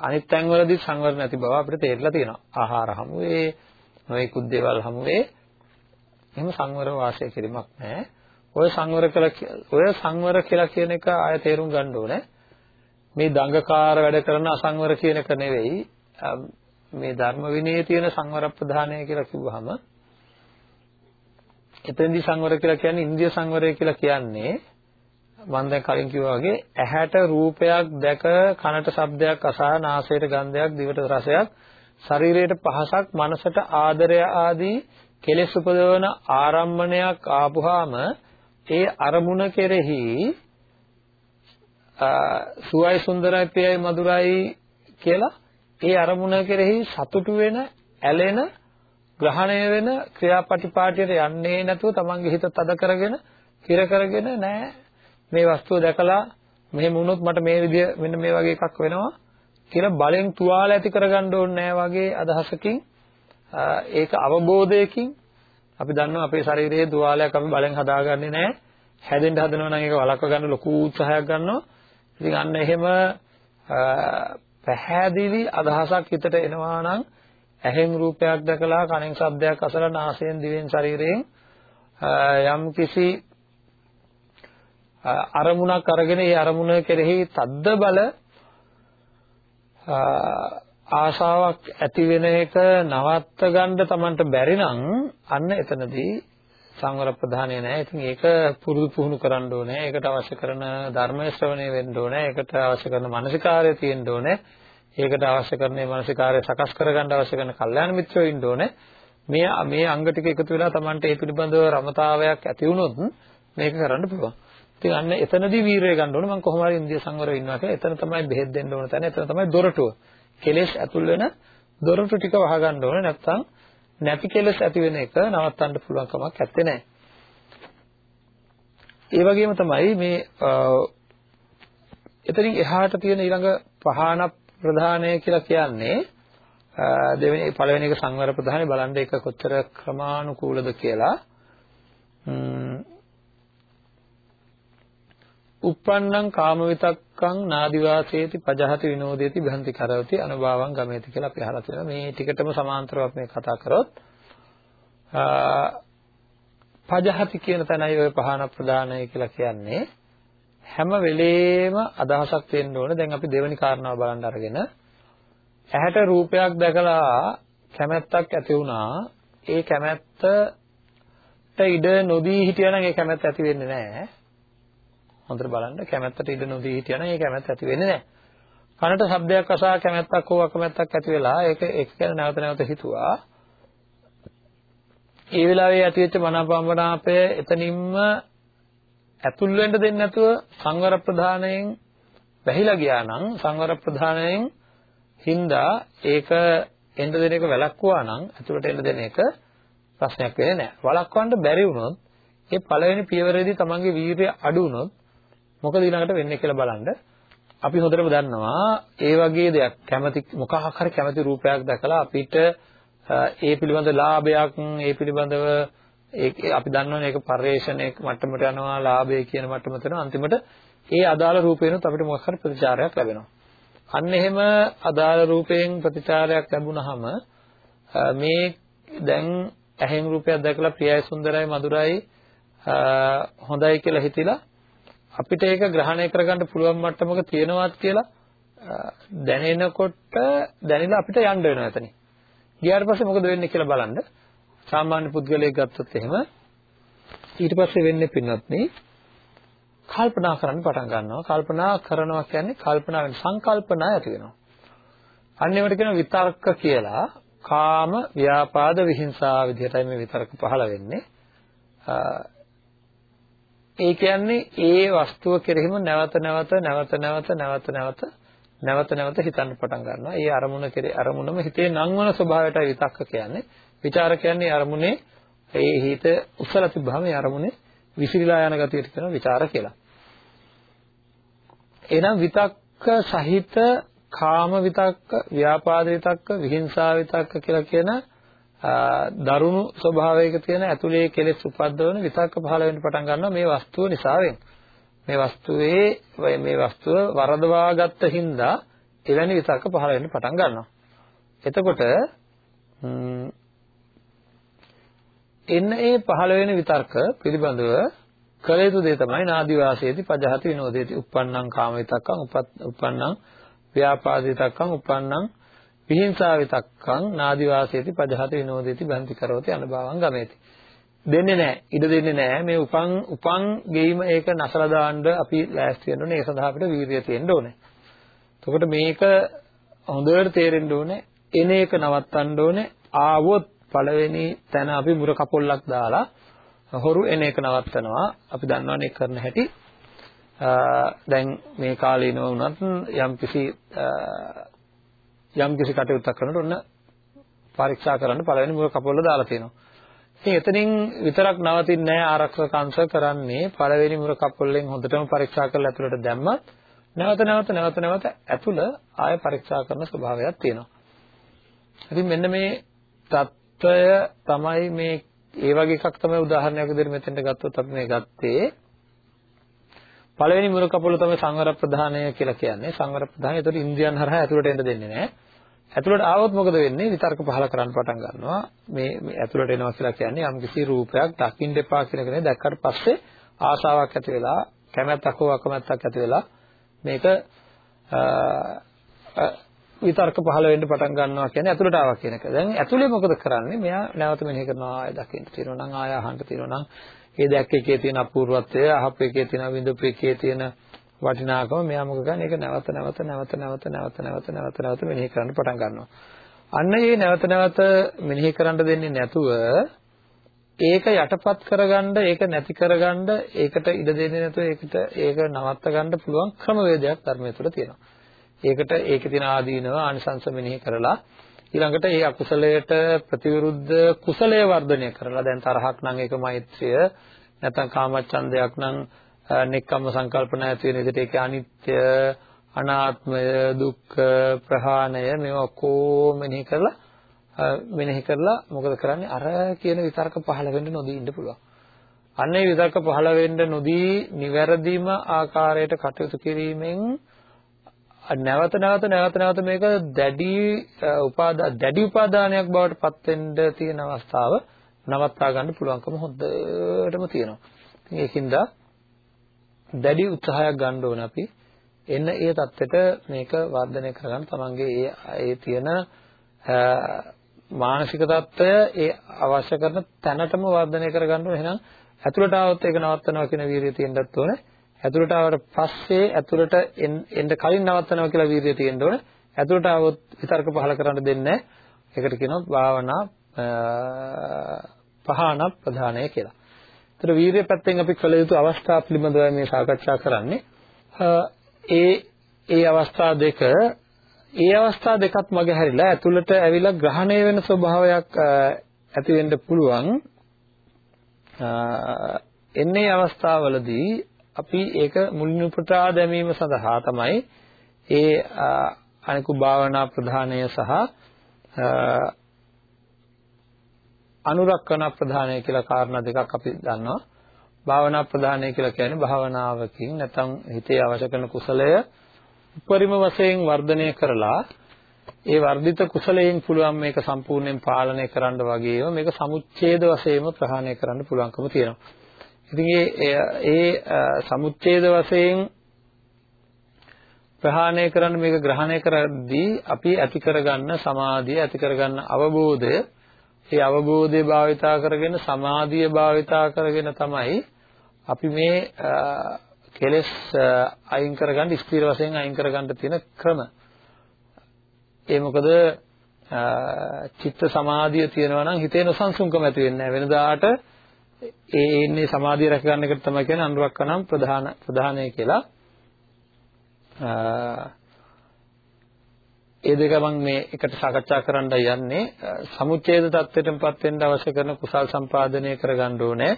Speaker 2: අනිත් තැන්වලදී සංවර නැති බව අපිට තේරලා තියෙනවා. ආහාර හමුවේ, නොයෙකුත් දේවල් හමුවේ එහෙම සංවර වාසය කිරීමක් නැහැ. ඔය සංවර කියලා ඔය සංවර කියලා කියන එක ආය තේරුම් ගන්න ඕනේ. මේ දඟකාර වැඩ කරන අසංවර කියන එක නෙවෙයි. මේ ධර්ම විනයේ තියෙන සංවර ප්‍රධානය කියලා කිව්වහම එතෙන්දි සංවර කියලා කියන්නේ ඉන්ද්‍රිය සංවරය කියලා කියන්නේ මම දැන් කලින් කිව්වා වගේ ඇහැට රූපයක් දැක කනට ශබ්දයක් අසා නාසයට ගන්ධයක් දිවට රසයක් ශරීරයට පහසක් මනසට ආදරය ආදී කෙලෙස් උපදවන ආරම්මණයක් ආපුවාම ඒ අරමුණ කෙරෙහි සුවයි සුන්දරයි ප්‍රියයි මధుරයි කියලා ඒ අරමුණ කෙරෙහි සතුටු වෙන ඇලෙන ග්‍රහණය වෙන ක්‍රියාපටිපාටියට යන්නේ නැතුව තමන්ගේ හිත තද කරගෙන කිර කරගෙන නෑ. මේ වස්තුව දැකලා මෙහෙම වුණොත් මට මේ විදිය මෙන්න මේ වගේ එකක් වෙනවා කියලා බලෙන් තුවාල ඇති කරගන්න ඕනේ නෑ වගේ අදහසකින් ඒක අවබෝධයකින් අපි දන්නවා අපේ ශරීරයේ තුවාලයක් අපි බලෙන් හදාගන්නේ නෑ. හැදෙන්න හදනවා නම් ඒක වළක්ව ගන්න ලොකු උත්සාහයක් ගන්නවා. ඉතින් අන්න එහෙම පැහැදිලි අදහසක් හිතට එනවා නම් ඇහෙන් රූපයක් දැකලා කනෙන් ශබ්දයක් අසලා නාසයෙන් දිවෙන් ශරීරයෙන් යම් කිසි අරමුණක් අරගෙන ඒ අරමුණ කෙරෙහි තද්ද බල ආශාවක් ඇති වෙන එක නවත්ත ගන්න Tamanට බැරි නම් අන්න එතනදී සංවර ප්‍රධානය නෑ. ඉතින් ඒක පුරුදු පුහුණු කරන්න ඕනේ. ඒකට අවශ්‍ය කරන ධර්ම ශ්‍රවණය වෙන්න ඕනේ. ඒකට අවශ්‍ය කරන මානසිකාර්යය තියෙන්න ඕනේ. ඒකට අවශ්‍ය කරන මේ මානසිකාර්යය සකස් කරගන්න අවශ්‍ය කරන කල්යාණ මිත්‍රයෝ ඉන්න ඕනේ. මේ මේ අංග ටික එකතු වෙලා Tamanට ඒ පිළිබඳව රමතාවයක් ඇති වුණොත් මේක කරන්න පුළුවන්. ඉතින් අන්න එතනදී වීරය ගන්න ඕනේ. මම කොහොම හරි ඉන්දිය සංවරව ඉන්නවා කියලා. එතන තමයි බෙහෙත් දෙන්න ඕන තැන. එතන තමයි දොරටුව. කෙලෙස් ඇතුල් වෙන දොරටු ටික වහගන්න ඕනේ. නැත්නම් නැති කෙලෙස් ඇති වෙන එක නවත්තන්න පුළුවන් කමක් නැත්තේ නෑ. ඒ වගේම තමයි මේ එතනින් එහාට තියෙන ඊළඟ පහන ප්‍රධානය කියලා කියන්නේ දෙවෙනි පළවෙනි එක සංවර ප්‍රධානය බලන්න ඒක කොච්චර ක්‍රමානුකූලද කියලා uppannam kama vitakkam nadivaseeti pajahati vinodeti bhanti karavati anubavam gameti කියලා අපි අහලා තියෙනවා. මේ ටිකටම සමාන්තරව අපි මේ කතා කරොත් පජහති කියන තැනයි ඔය පහන ප්‍රදානය කියලා කියන්නේ. හැම වෙලේම අදහසක් තියෙන්න ඕනේ. දැන් අපි දෙවෙනි කාරණාව බලන්න අරගෙන. ඇහැට රූපයක් දැකලා කැමැත්තක් ඇති වුණා. ඒ කැමැත්තට ඉඩ නොදී හිටියනම් ඒ කැමැත්ත ඇති වෙන්නේ නැහැ. හොඳට බලන්න කැමැත්තට ඉඩ නොදී හිටියනම් ඒ කැමැත්ත ඇති වෙන්නේ නැහැ. කනට ශබ්දයක් අසා කැමැත්තක් හෝ අකමැත්තක් ඇති වෙලා ඒක ඒක ගැන නැවත නැවත හිතුවා. ඒ වෙලාවේ ඇතිවෙච්ච මනාපම්බනාපය එතනින්ම ඇතුල් වෙන්න දෙන්නේ නැතුව සංවර ප්‍රධානයෙන් වැහිලා ගියා නම් සංවර ප්‍රධානයෙන් හින්දා ඒක එන්න දෙන එක වැළක්වුවා නම් ඇතුළට එන්න දෙන එක ප්‍රශ්නයක් වෙන්නේ නැහැ. වළක්වන්න බැරි වුණොත් ඒ පළවෙනි පියවරේදී තමන්ගේ වීරිය අඩු වුණොත් මොකද ඊළඟට වෙන්නේ කියලා බලන්න. අපි හොඳටම දන්නවා ඒ වගේ දෙයක් කැමති මොකක් හරි කැමති රූපයක් දැකලා අපිට ඒ පිළිබඳ ලාභයක් ඒ පිළිබඳව ඒ අපි දන්නවනේ ඒක පරිේශණයක මට්ටමට යනවා ලාභය කියන මට්ටමට යනවා අන්තිමට ඒ අදාළ රූපේනොත් අපිට මොකක් හරි ප්‍රතිචාරයක් ලැබෙනවා. අන්න එහෙම අදාළ රූපයෙන් ප්‍රතිචාරයක් ලැබුණාම මේ දැන් ඇහෙන් රූපයක් දැකලා ප්‍රියයි සුන්දරයි මధుරයි හොඳයි කියලා හිතිලා අපිට ඒක ග්‍රහණය කරගන්න පුළුවන් මට්ටමක තියෙනවත් කියලා දැනෙනකොට දැනෙලා අපිට යන්න වෙනවා එතනින්. ගියාට පස්සේ මොකද වෙන්නේ කියලා බලන්න. සාමාන්‍ය පුද්ගලයෙක් ගත්තොත් එහෙම ඊට පස්සේ වෙන්නේ පින්වත්නි කල්පනා කරන්න පටන් ගන්නවා. කල්පනා කරනවා කියන්නේ කල්පනා වෙන සංකල්පනා ඇති වෙනවා. අන්න ඒවට කියනවා විතර්ක කියලා. කාම, ව්‍යාපාද, විහිංසා විදිහටයි මේ විතර්ක පහළ වෙන්නේ. ඒ කියන්නේ ඒ වස්තුව කෙරෙහිම නැවත නැවත නැවත නැවත නැවත නැවත නැවත නැවත හිතන්න පටන් ගන්නවා. ඒ අරමුණ කෙරේ අරමුණම හිතේ නංවන ස්වභාවයටයි විතක්ක කියන්නේ. ਵਿਚාර කියන්නේ අරමුණේ ඒ හිත උසලා තිබ්බහම ඒ අරමුණේ විසිරීලා යන ගතියට කියනවා විචාර කියලා. එහෙනම් විතක්ක සහිත කාම විතක්ක, ව්‍යාපාද විතක්ක, විහිංසාව විතක්ක කියලා කියන දරුණු ස්වභාවයක තියෙන ඇතුලේ කෙලෙස් උපද්දවන විතක්ක පහළ වෙන්න පටන් ගන්නවා මේ වස්තුව නිසාවෙන්. මේ වස්තුවේ මේ වස්තුව වරදවා ගත්ත හින්දා එවැනි විතක්ක පහළ වෙන්න පටන් ගන්නවා. එතකොට එන්න ඒ පහළ වෙන විතර්ක පිළිබඳව කළ යුතු දේ තමයි නාදි වාසයේදී පජහති විනෝදේති uppannam කාම විතක්කං uppannam ව්‍යාපාද විතක්කං uppannam විහිංසා විතක්කං නාදි වාසයේති පජහත විනෝදේති බන්ති කරෝති අනභවං ගමේති. දෙන්නේ නැහැ ඉඩ දෙන්නේ නැහැ මේ උපන් උපන් ගෙයිම ඒක නැසලා දාන්න අපි ලෑස්ති වෙන්න ඕනේ. ඒ සඳහා අපිට වීරිය තියෙන්න ඕනේ. එතකොට මේක හොඳට තේරෙන්න ඕනේ. එන එක නවත්තන්න ඕනේ. ආවොත් පළවෙනි තැන අපි මුර කපොල්ලක් දාලා හොරු එන එක නවත්තනවා. අපි දන්නවනේ කරන හැටි. දැන් මේ කාලේනව වුණත් යම්කිසි යම් කිසි කටයුත්තක් කරනකොට ඔන්න පරීක්ෂා කරන්න පළවෙනි මුල කපවල දාලා තියෙනවා. ඉතින් එතනින් විතරක් නවතින්නේ නැහැ ආරක්ෂක අංශ කරන්නේ පළවෙනි මුල කපවලෙන් හොඳටම පරීක්ෂා කරලා ඇතුළට දැම්මත් නැවත නැවත නැවත නැවත ඇතුළ ආය පරීක්ෂා කරන ස්වභාවයක් තියෙනවා. ඉතින් මෙන්න මේ தত্ত্বය තමයි මේ ඒ වගේ එකක් තමයි උදාහරණයක් විදිහට මෙතෙන්ට ගත්තොත් අපි මේ ගත්තේ පළවෙනි මුල කපල තමයි සංවර ප්‍රධානය කියලා කියන්නේ සංවර ප්‍රධානය. ඒතකොට ඉන්ද්‍රියන් හරහා ඇතුළට එන්න දෙන්නේ නැහැ. ඇතුළට ආවොත් මොකද වෙන්නේ? විතර්ක පහල කරන්න පටන් ගන්නවා. මේ මේ ඇතුළට එනවා කියලා කියන්නේ යම්කිසි රූපයක් දකින්න එපා කියන එක නේ දැක්කට පස්සේ ආසාවක් ඇති වෙලා කැමැත්තක් හෝ අකමැත්තක් ඇති වෙලා මේක විතර්ක පහළ වෙන්න පටන් ගන්නවා කියන්නේ ඇතුළට ආවා කියන එක. දැන් ඇතුළේ මොකද කරන්නේ? මෙයා නැවත මෙනෙහි කරනවා ආය දකින්න තියෙනවා නම් ආය අහන්න තියෙනවා නම් ඒ දැක්ක එකේ තියෙන අපූර්වත්වය, අහප් එකේ තියෙන විඳපු එකේ තියෙන වටිනාකම මෙයා මොකද කරන්නේ? ඒක නැවත නැවත නැවත නැවත නැවත නැවත නැවත නැවත මෙනෙහි කරන්න පටන් ගන්නවා. අන්න ඒ නැවත නැවත මෙනෙහි කරන්න දෙන්නේ නැතුව ඒක යටපත් කරගන්න ඒක නැති කරගන්න ඒකට ඉඩ දෙන්නේ නැතුව ඒකට ඒක නවත්ත ගන්න පුළුවන් ක්‍රමවේදයක් ධර්මයේ තුල තියෙනවා. ඒකට ඒකේ තියෙන ආදීනව ආනිසංස මෙනෙහි කරලා ඊළඟට ඒ අකුසලයට ප්‍රතිවිරුද්ධ කුසලය වර්ධනය කරලා දැන් තරහක් නම් ඒක මෛත්‍රිය නැත්නම් කාමච්ඡන්දයක් නම් නෙක්කම්ම සංකල්පන ඇති වෙන විදිහට ඒකේ අනිත්‍ය අනාත්මය දුක්ඛ ප්‍රහාණය මේවා කොහොම මෙනෙහි කරලා මෙනෙහි කරලා මොකද කරන්නේ අර කියන විතර්ක පහළ වෙන්න නොදී ඉන්න පුළුවන්. අන්න ඒ විතර්ක පහළ වෙන්න නොදී නිවැරදිම ආකාරයට කටයුතු කිරීමෙන් නැවත නැවත නැවත නැවත මේක දැඩි උපාදා දැඩි උපාදානයක් බවට පත් වෙන්න තියෙන අවස්ථාව නවත්තා ගන්න පුළුවන්කම හොඳටම තියෙනවා. ඉතින් ඒකින්ද දැඩි උත්සාහයක් ගන්න ඕන අපි එන්න ඒ தත්ත්වෙට මේක වර්ධනය කරගන්න තමන්ගේ ඒ ඒ තියෙන මානසික தত্ত্বය ඒ අවශ්‍ය කරන තැනටම වර්ධනය කරගන්න ඕන එහෙනම් ඇතුළට આવොත් ඒක නවත්තනවා කියන වීරිය තියෙන්නත් ඕනේ ඇතුළට ආවට පස්සේ ඇතුළට එන්න කලින් නවත්තනවා කියලා වීර්යය තියෙන්න ඕන. ඇතුළට આવොත් විතර්ක පහල කරන්න දෙන්නේ ඒකට කියනවා භාවනා පහන ප්‍රධානය කියලා. ඒතර වීරිය පැත්තෙන් අපි කළ යුතු අවස්ථා පිළිබඳව මේ සාකච්ඡා කරන්නේ. ඒ ඒ අවස්ථා දෙක ඒ අවස්ථා දෙකත් මගේ හැරිලා ඇතුළට ඇවිල්ලා ග්‍රහණය වෙන ස්වභාවයක් ඇති වෙන්න පුළුවන්. එන්නේ අවස්ථාවවලදී අපි ඒක මුලින් උපුටා දැමීම සඳහා තමයි ඒ අනිකු භාවනා ප්‍රධානය සහ අනුරක්කන ප්‍රධානය කියලා කාරණා දෙකක් අපි දන්නවා. භාවනා ප්‍රධානය කියලා කියන්නේ භාවනාවකින් නැත්නම් හිතේ අවශ්‍ය කරන කුසලය උපරිම වශයෙන් වර්ධනය කරලා ඒ වර්ධිත කුසලයෙන් පුළුවන් මේක සම්පූර්ණයෙන් පාලනය කරන්න වගේම මේක සමුච්ඡේද වශයෙන්ම ප්‍රහාණය කරන්න පුළුවන්කම තියෙනවා. ඉතින් ඒ ඒ සමුච්ඡේද වශයෙන් ප්‍රහාණය කරන්න මේක ග්‍රහණය කරද්දී අපි ඇති කරගන්න සමාධිය ඇති කරගන්න අවබෝධය ඒ අවබෝධය භාවිතා කරගෙන සමාධිය භාවිතා කරගෙන තමයි අපි මේ කෙලෙස් අයින් කරගන්න ස්ථිර වශයෙන් අයින් කරගන්න තියෙන ක්‍රම. ඒ මොකද චිත්ත සමාධිය තියෙනවා නම් හිතේ නොසන්සුන්කම ඇති වෙන්නේ නැහැ. වෙනදාට ඒ ඉන්නේ සමාධිය රැක ගන්න එකට තමයි කියන්නේ අනුරක්කනම් ප්‍රධාන ප්‍රධානය කියලා. ඒ දෙක මම මේ එකට සාකච්ඡා කරන්න යන්නේ සමුච්ඡේද தත්ත්වයටපත් වෙන්න අවශ්‍ය කරන කුසල් සම්පාදනය කරගන්න ඕනේ.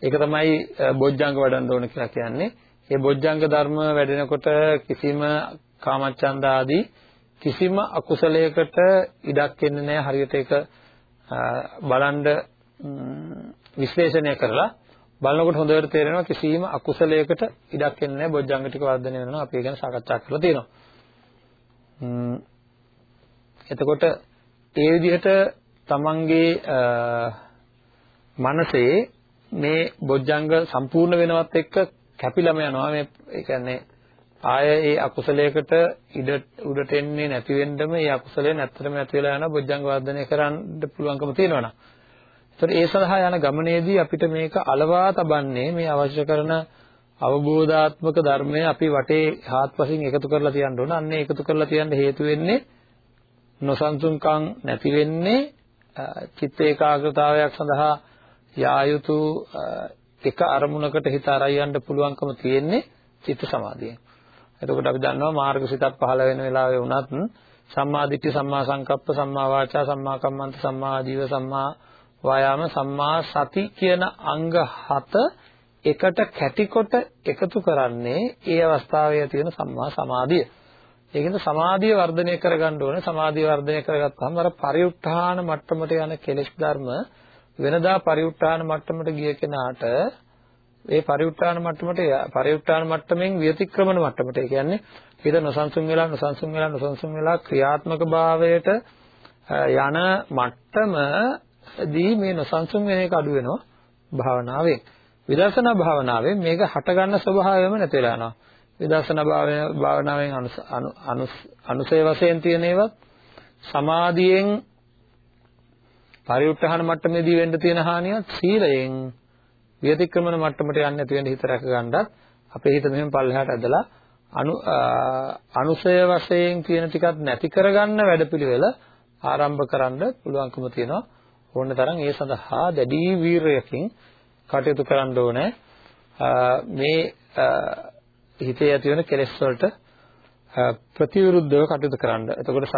Speaker 2: ඒක තමයි බොජ්ජංග වඩන්න ඕන කියලා කියන්නේ. මේ බොජ්ජංග ධර්ම වැඩෙනකොට කිසිම කාමච්ඡන්ද ආදී කිසිම අකුසලයකට ඉඩක් එන්නේ නැහැ. හරියට ඒක බලන්න විශ්ලේෂණය කරලා බලනකොට හොඳට තේරෙනවා කිසිම අකුසලයකට ඉඩක් එන්නේ නැහැ බොජ්ජංග ටික වර්ධනය වෙනවා අපි ඒ ගැන සාකච්ඡා කරලා තියෙනවා. එතකොට ඒ විදිහට තමන්ගේ මනසේ මේ බොජ්ජංග සම්පූර්ණ වෙනවත් එක්ක කැපිලම යනවා මේ ඒ කියන්නේ ආය ඒ අකුසලයකට ඉඩ උඩට එන්නේ නැති වෙන්නම ඒ අකුසලය නැත්තරම නැති වෙලා යනවා බොජ්ජංග වර්ධනය කරන්න පුළුවන්කම තියෙනවා නම්. ඒතර ඒ සඳහා යන ගමනේදී අපිට මේක අලවා තබන්නේ මේ අවශ්‍ය කරන අවබෝධාත්මක ධර්මය අපි වටේ හාත්පසින් එකතු කරලා තියන්න ඕන. අන්නේ එකතු කරලා තියන්න හේතු වෙන්නේ නොසන්සුන්කම් නැති වෙන්නේ චිත්ත ඒකාග්‍රතාවයක් සඳහා යා යුතු එක අරමුණකට හිත අරයි යන්න පුළුවන්කම තියෙන්නේ චිත්ත සමාධියෙන්. එතකොට අපි දන්නවා මාර්ගසිතක් පහළ වෙන වෙලාවේ වුණත් සම්මා දිට්ඨි සම්මා සංකප්ප සම්මා වාචා සම්මා කම්මන්ත සම්මා ආජීව සම්මා වායාම සම්මා සති කියන අංග හත එකට කැටිකොට එකතු කරන්නේ ඒ අවස්ථාවේ තියෙන සම්මා සමාධිය. ඒකෙන්ද සමාධිය වර්ධනය කරගන්න ඕනේ. සමාධිය වර්ධනය කරගත්තාම අර පරිඋත්ථාන මට්ටමට යන කෙලෙස් ධර්ම වෙනදා පරිඋත්ථාන මට්ටමට ගිය කෙනාට ඒ පරිඋත්ථාන මට්ටමට පරිඋත්ථාන මට්ටමින් විතික්‍රමන මට්ටමට ඒ කියන්නේ හිත නොසන්සුන් වෙලා නොසන්සුන් වෙලා නොසන්සුන් වෙලා ක්‍රියාත්මක භාවයට යන මට්ටමදී මේ නොසන්සුන් වෙන එක අඩු වෙනවා භාවනාවෙන්. විදර්ශනා භාවනාවෙන් මේක හටගන්න ස්වභාවයම නැති වෙලා යනවා. විදර්ශනා භාවනාවෙන් අනුසය වශයෙන් තියෙන ඒවත් සමාධියෙන් පරිඋත්හාන මට්ටමේදී වෙන්න තියෙන හානියත් සීලයෙන් විතික්‍රමන මට්ටමට යන්නේ නැති වෙන්න හිත රැක ගන්නත් අපේ හිත මෙහෙම පල්ලෙහාට ඇදලා අනු අනුසය වශයෙන් කියන ටිකත් නැති කරගන්න වැඩපිළිවෙල ආරම්භ කරන්න පුළුවන්කම තියෙනවා ඕන තරම් ඒ සඳහා දැඩි වීරයකින් කටයුතු කරන්න ඕනේ මේ හිතේ ඇති වෙන කෙලෙස් වලට ප්‍රතිවිරුද්ධව කටයුතු කරන්න. එතකොට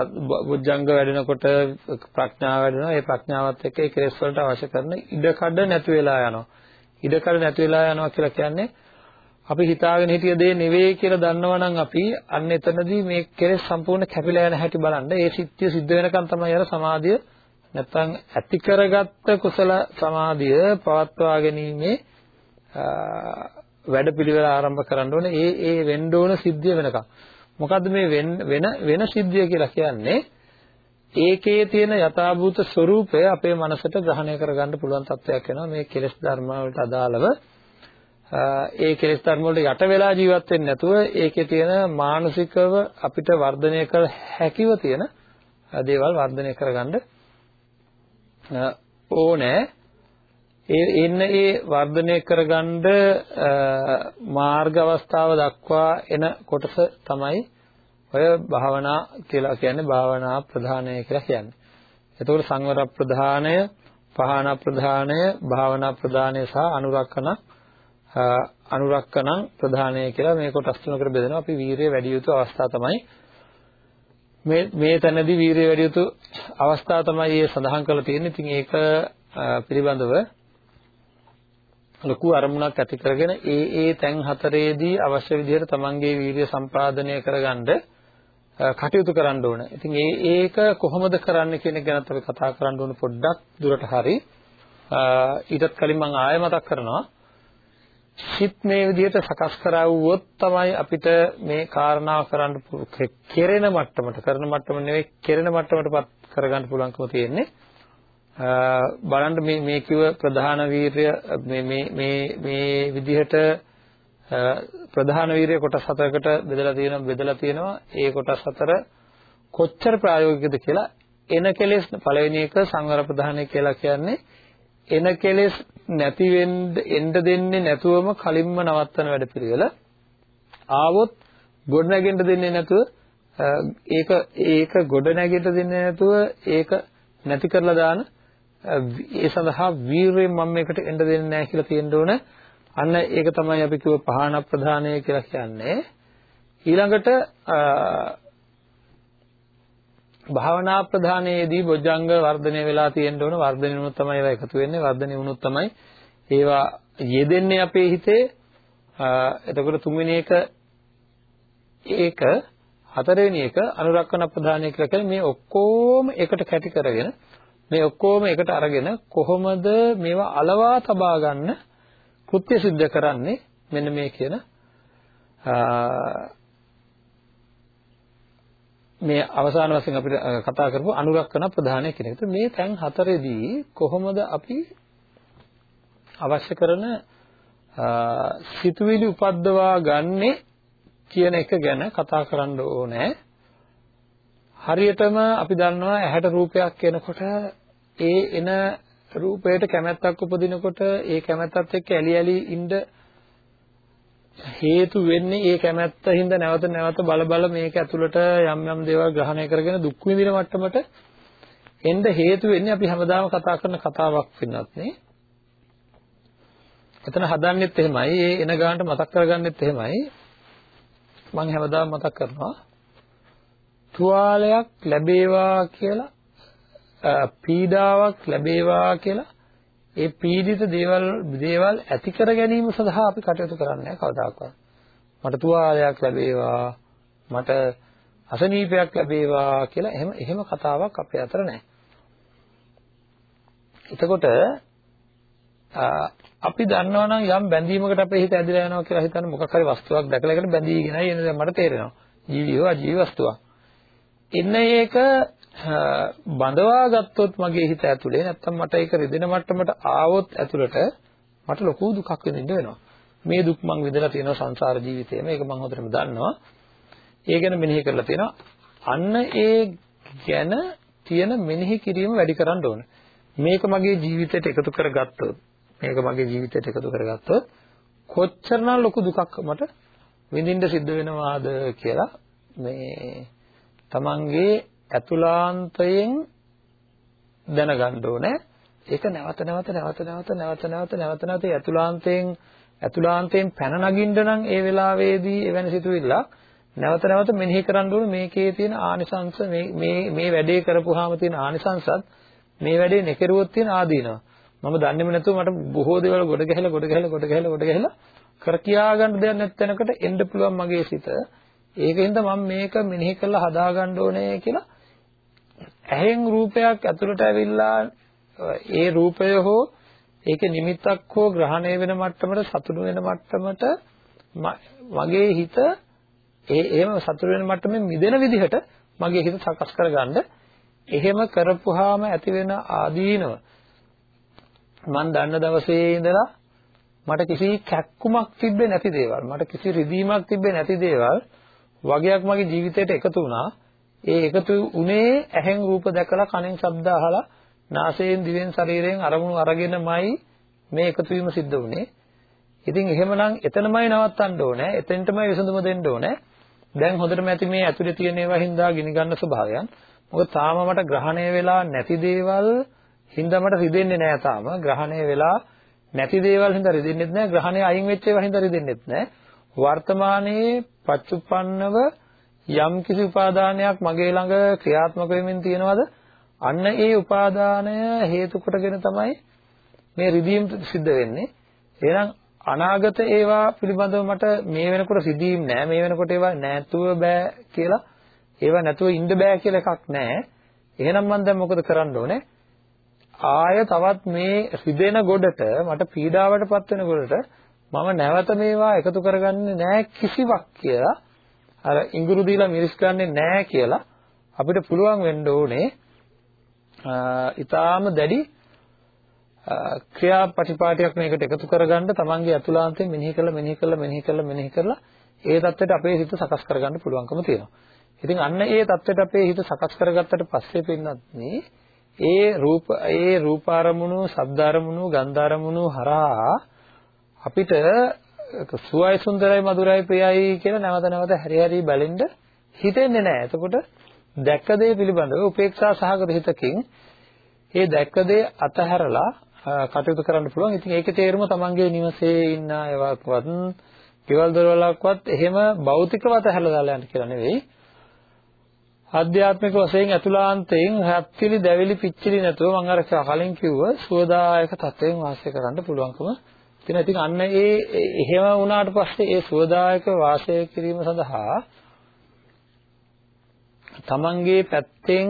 Speaker 2: බුද්ධංග වැඩෙනකොට ප්‍රඥාව වැඩෙනවා. ඒ ප්‍රඥාවත් එක්ක ඒ කෙලෙස් වලට අවශ්‍ය කරන ඉඩකඩ නැති වෙලා යනවා. ඉඩකඩ නැති වෙලා යනවා කියලා කියන්නේ අපි හිතාගෙන හිටිය දේ නෙවෙයි කියලා දන්නවනම් අපි අන්න එතනදී මේ කෙලෙස් සම්පූර්ණ කැපිලා යන හැටි බලන්න. ඒ සිත්‍ය සිද්ධ වෙනකන් තමයි අර සමාධිය නැත්තම් ඇති කරගත්ත කුසල සමාධිය පවත්වා ගැනීමේ වැඩපිළිවෙල ආරම්භ කරන්න ඕනේ. ඒ ඒ වෙන්න ඕන සිද්ධිය වෙනකන්. මොකද්ද මේ වෙන වෙන සිද්ධිය කියලා කියන්නේ? ඒකේ තියෙන යථාභූත ස්වરૂපය අපේ මනසට ග්‍රහණය කරගන්න පුළුවන් තත්ත්වයක් වෙනවා මේ කෙලෙස් ධර්ම වලට අදාළව ඒ කෙලෙස් ධර්ම වලට යට වෙලා ජීවත් වෙන්නේ නැතුව ඒකේ තියෙන මානසිකව අපිට වර්ධනය කර හැකිව තියෙන දේවල් වර්ධනය කරගන්න ඕනේ ඒ එන්න ඒ වර්ධනය කරගන්න මාර්ග අවස්ථාව දක්වා එන කොටස තමයි ඔය භාවනා කියලා කියන්නේ භාවනා ප්‍රධානය කියලා කියන්නේ. එතකොට සංවර ප්‍රධානය, පහන ප්‍රධානය, භාවනා ප්‍රධානය සහ අනුරක්කන අනුරක්කන ප්‍රධානය කියලා මේ කොටස් තුනකට බෙදෙනවා. අපි වීරිය වැඩි යුතු අවස්ථා තමයි මේ මේ තැනදී වීරිය වැඩි යුතු අවස්ථාව තමයි මේ සඳහන් කරලා තියෙන්නේ. ඉතින් ඒක පිළිබඳව ලොකු අරමුණක් ඇති කරගෙන ඒ ඒ තැන් හතරේදී අවශ්‍ය විදිහට තමන්ගේ වීරිය සම්පාදනය කරගන්න කටයුතු කරන්න ඕන. ඉතින් ඒ ඒක කොහොමද කරන්න කියන එක ගැනත් අපි කතා කරන්න ඕන පොඩ්ඩක් දුරට හරි. ඊටත් කලින් මම ආයෙ මතක් කරනවා. සිත් මේ විදිහට සකස් කරවුවොත් තමයි අපිට මේ කාරණාව කරන්න කෙරෙන මට්ටමට කරන මට්ටම නෙවෙයි කෙරෙන මට්ටමටපත් කරගන්න පුළුවන්කම තියෙන්නේ. බලන්න මේ මේ කිව්ව ප්‍රධාන වීරය මේ මේ මේ මේ විදිහට ප්‍රධාන වීරය කොටස් හතරකට බෙදලා තියෙනවා බෙදලා තියෙනවා ඒ කොටස් හතර කොච්චර ප්‍රායෝගිකද කියලා එන කෙලෙස් පළවෙනි එක සංවර ප්‍රධානය කියලා කියන්නේ එන කෙලෙස් නැති වෙන්න එන්න දෙන්නේ නැතුවම කලින්ම නවත්තන වැඩපිළිවෙල ආවොත් ගොඩ නැගෙන්න දෙන්නේ නැතුව ඒක ඒක ගොඩ නැගෙන්න දෙන්නේ නැතුව ඒක නැති කරලා දාන ඒ සඳහා වීරයෙන් මම මේකට එන්න දෙන්නේ නැහැ කියලා තියෙන්න ඕන. අන්න ඒක තමයි අපි කිව්ව පහන ප්‍රධානය කියලා කියන්නේ. ඊළඟට භාවනා ප්‍රධානයේදී බොජ්ජංග වර්ධනය වෙලා තියෙන්න ඕන. වර්ධනය වුණොත් තමයි ඒවා එකතු වෙන්නේ. වර්ධනය වුණොත් තමයි ඒවා යෙදෙන්නේ අපේ හිතේ. එතකොට තුන්වෙනි එක ඒක හතරවෙනි එක අනුරක්කන ප්‍රධානය කියලා කියන්නේ මේ ඔක්කොම එකට කැටි කරගෙන මේ ඔක්කොම එකට අරගෙන කොහොමද මේවා අලවා තබා ගන්න කෘත්‍ය સિદ્ધ කරන්නේ මෙන්න මේ කියන මේ අවසාන වශයෙන් අපිට කතා කරපු අනුරක්කන ප්‍රධානය කියන එක. මේ තැන් හතරේදී කොහොමද අපි අවශ්‍ය කරන සිතුවිලි උපද්දවා ගන්නෙ කියන එක ගැන කතා කරන්න ඕනේ. හරියටම අපි දන්නවා ඇහැට රූපයක් එනකොට ඒ එන රූපයට කැමැත්තක් උපදිනකොට ඒ කැමැත්තත් එක්ක ඇලි ඇලි ඉඳ හේතු වෙන්නේ ඒ කැමැත්ත හින්දා නැවත නැවත බල බල මේක ඇතුළට යම් යම් දේවල් ග්‍රහණය කරගෙන දුක් විඳින මට්ටමට එන්න හේතු වෙන්නේ අපි හැමදාම කතා කරන කතාවක් වෙනත් නේ. එතන හදන්නෙත් එහෙමයි, ඒ එන ගානට මතක් කරගන්නෙත් එහෙමයි. මම හැමදාම මතක් කරනවා තුවාලයක් ලැබේවා කියලා පීඩාවක් ලැබේවා කියලා ඒ පීඩිත දේවල් දේවල් ඇති කර ගැනීම සඳහා අපි කටයුතු කරන්නේ නැහැ කවදාකවත්. මට තුවාලයක් ලැබේවා මට අසනීපයක් ලැබේවා කියලා එහෙම එහෙම කතාවක් අපේ අතර නැහැ. එතකොට අපි දන්නවා නම් යම් බැඳීමකට අපේ හිත ඇදලා යනවා කියලා හිතන්න මොකක් හරි වස්තුවක් දැකලා ඒකට බැඳීගෙනයි එන්නේ දැන් මට තේරෙනවා. ජීවියෝ අජීවී වස්තුවක්. එන්න ඒක බඳවා ගත්තොත් මගේ හිත ඇතුලේ නැත්තම් මට ඒක රිදෙන මට්ටමට ආවොත් ඇතුලට මට ලොකු දුකක් වෙනින්න වෙනවා. මේ දුක් මං විඳලා තියෙනවා සංසාර ජීවිතේ. මේක මං හොඳටම දන්නවා. ඒ ගැන මෙනෙහි කරලා තියෙනවා. අන්න ඒ ගැන තියෙන මෙනෙහි කිරීම වැඩි කරන්න ඕන. මේක මගේ ජීවිතයට එකතු කරගත්තොත් මේක මගේ ජීවිතයට එකතු කරගත්තොත් කොච්චරනම් ලොකු දුකක් මට විඳින්න සිද්ධ වෙනවාද කියලා මේ තමන්ගේ ඇතුලාන්තයෙන් දැනගන්න ඕනේ. ඒක නැවත නැවත නැවත නැවත නැවත නැවත නැවත නැවත ඇතුලාන්තයෙන් ඇතුලාන්තයෙන් පැන නගින්න නම් ඒ වෙලාවේදී එවැනි සිතුවිල්ලක් නැවත නැවත මෙනෙහි කරන්න ඕනේ. මේකේ තියෙන ආනිසංශ මේ මේ මේ වැඩේ කරපුවාම තියෙන ආනිසංශත් මේ වැඩේ නෙකරුවොත් තියෙන ආදීනවා. මම දන්නේම නැතුව මට බොහෝ දේවල් ගොඩ ගැහලා ගොඩ ගැහලා ගොඩ ගැහලා ගොඩ ගැහලා කර කියා ගන්න දෙයක් නැත්ැනකට එන්න පුළුවන් මගේ සිත. ඒකෙන්ද මම මේක මෙනෙහි කරලා හදා ගන්න ඕනේ කියලා ඇහෙන් රූපයක් ඇතුළට ඇවිල්ලා ඒ රූපය හෝ ඒකේ නිමිත්තක් හෝ ග්‍රහණය වෙන මට්ටමට සතුටු වෙන මට්ටමට මගේ හිත ඒ එහෙම සතුටු වෙන මට්ටමේ මිදෙන විදිහට මගේ හිත සකස් කරගන්න. එහෙම කරපුවාම ඇති වෙන ආදීනව මම දන්න දවසේ ඉඳලා මට කිසි කැක්කුමක් තිබ්බේ නැති දේවල් මට කිසි රිදීමක් තිබ්බේ නැති දේවල් වගේක් මගේ ජීවිතයට එකතු වුණා ඒ එකතු උනේ ඇහෙන් රූප දැකලා කනෙන් ශබ්ද අහලා නාසයෙන් දිවෙන් ශරීරයෙන් අරමුණු අරගෙනමයි මේ එකතු වීම සිද්ධ වුනේ. ඉතින් එහෙමනම් එතනමයි නවත්තන්න ඕනේ. එතෙන්ටමයි විසඳුම දෙන්න ඕනේ. දැන් හොඳටම ඇති මේ ඇතුලේ තියෙන ඒවා හින්දා ගිනි ගන්න ස්වභාවයන්. මොකද තාම මට ග්‍රහණය වෙලා නැති දේවල් හින්දා මට රිදෙන්නේ නැහැ තාම. ග්‍රහණය වෙලා නැති දේවල් හින්දා රිදෙන්නෙත් නැහැ. ග්‍රහණය අයින් වෙච්ච ඒවා හින්දා රිදෙන්නෙත් නැහැ. වර්තමානයේ පච්චුප්පන්නව යම් කිසි උපාදානයක් මගේ ළඟ ක්‍රියාත්මක වෙමින් තියෙනවද? අන්න ඒ උපාදානය හේතු කොටගෙන තමයි මේ රිදීම් සිද්ධ වෙන්නේ. එහෙනම් අනාගත ඒවා පිළිබඳව මට මේ වෙනකොට සිදීම් නෑ මේ වෙනකොට ඒවා නැතුව බෑ කියලා ඒවා නැතුව ඉන්න බෑ කියලා එකක් නෑ. එහෙනම් මම දැන් මොකද කරන්න ඕනේ? ආය තවත් මේ රිදෙන ගොඩට මට පීඩාවටපත් වෙන ගොඩට මම නැවත මේවා එකතු කරගන්නේ නෑ කිසිවක් කියලා අර ඉඟුරු දීලා මිරිස් ගන්නෙ නෑ කියලා අපිට පුළුවන් වෙන්න ඕනේ ඊටාම දැඩි ක්‍රියාපටිපාටියක් මේකට එකතු කරගන්න තමන්ගේ අතුලාන්තයෙන් මෙනෙහි කරලා මෙනෙහි කරලා මෙනෙහි කරලා මෙනෙහි කරලා ඒ தත්ත්වයට අපේ හිත සකස් කරගන්න පුළුවන්කම තියෙනවා. ඉතින් අන්න ඒ தත්ත්වයට අපේ හිත සකස් කරගත්තට පස්සේ පින්නත් ඒ රූප ඒ රූපාරමුණු, ශබ්දාරමුණු, ගන්ධාරමුණු හරහා අපිට සුවයි සුන්දරයි මధుරයි ප්‍රියයි කියලා නැවත නැවත හැරි හැරි බලෙන්න හිතෙන්නේ නැහැ. එතකොට දැක්ක දේ පිළිබඳව උපේක්ෂා සහගත හිතකින් ඒ දැක්ක දේ අතහැරලා කටයුතු කරන්න පුළුවන්. ඉතින් ඒකේ තේරුම තමන්ගේ නිවසේ ඉන්න අයවක්වත්, ගෙවල් දොරවලක්වත් එහෙම භෞතිකව අතහැරලා දාලා යන්න කියලා නෙවෙයි. ආධ්‍යාත්මික වශයෙන් අතුලාන්තයෙන් හැප්පිලි දැවිලි පිච්චිලි නැතුව මම අර කලින් කිව්ව සුවදායක තත්වයෙන් වාසය කරන්න පුළුවන්කම තියෙනවා. ඉතින් අන්න ඒ එහෙම වුණාට පස්සේ ඒ සුවදායක වාසය කිරීම සඳහා තමන්ගේ පැත්තෙන්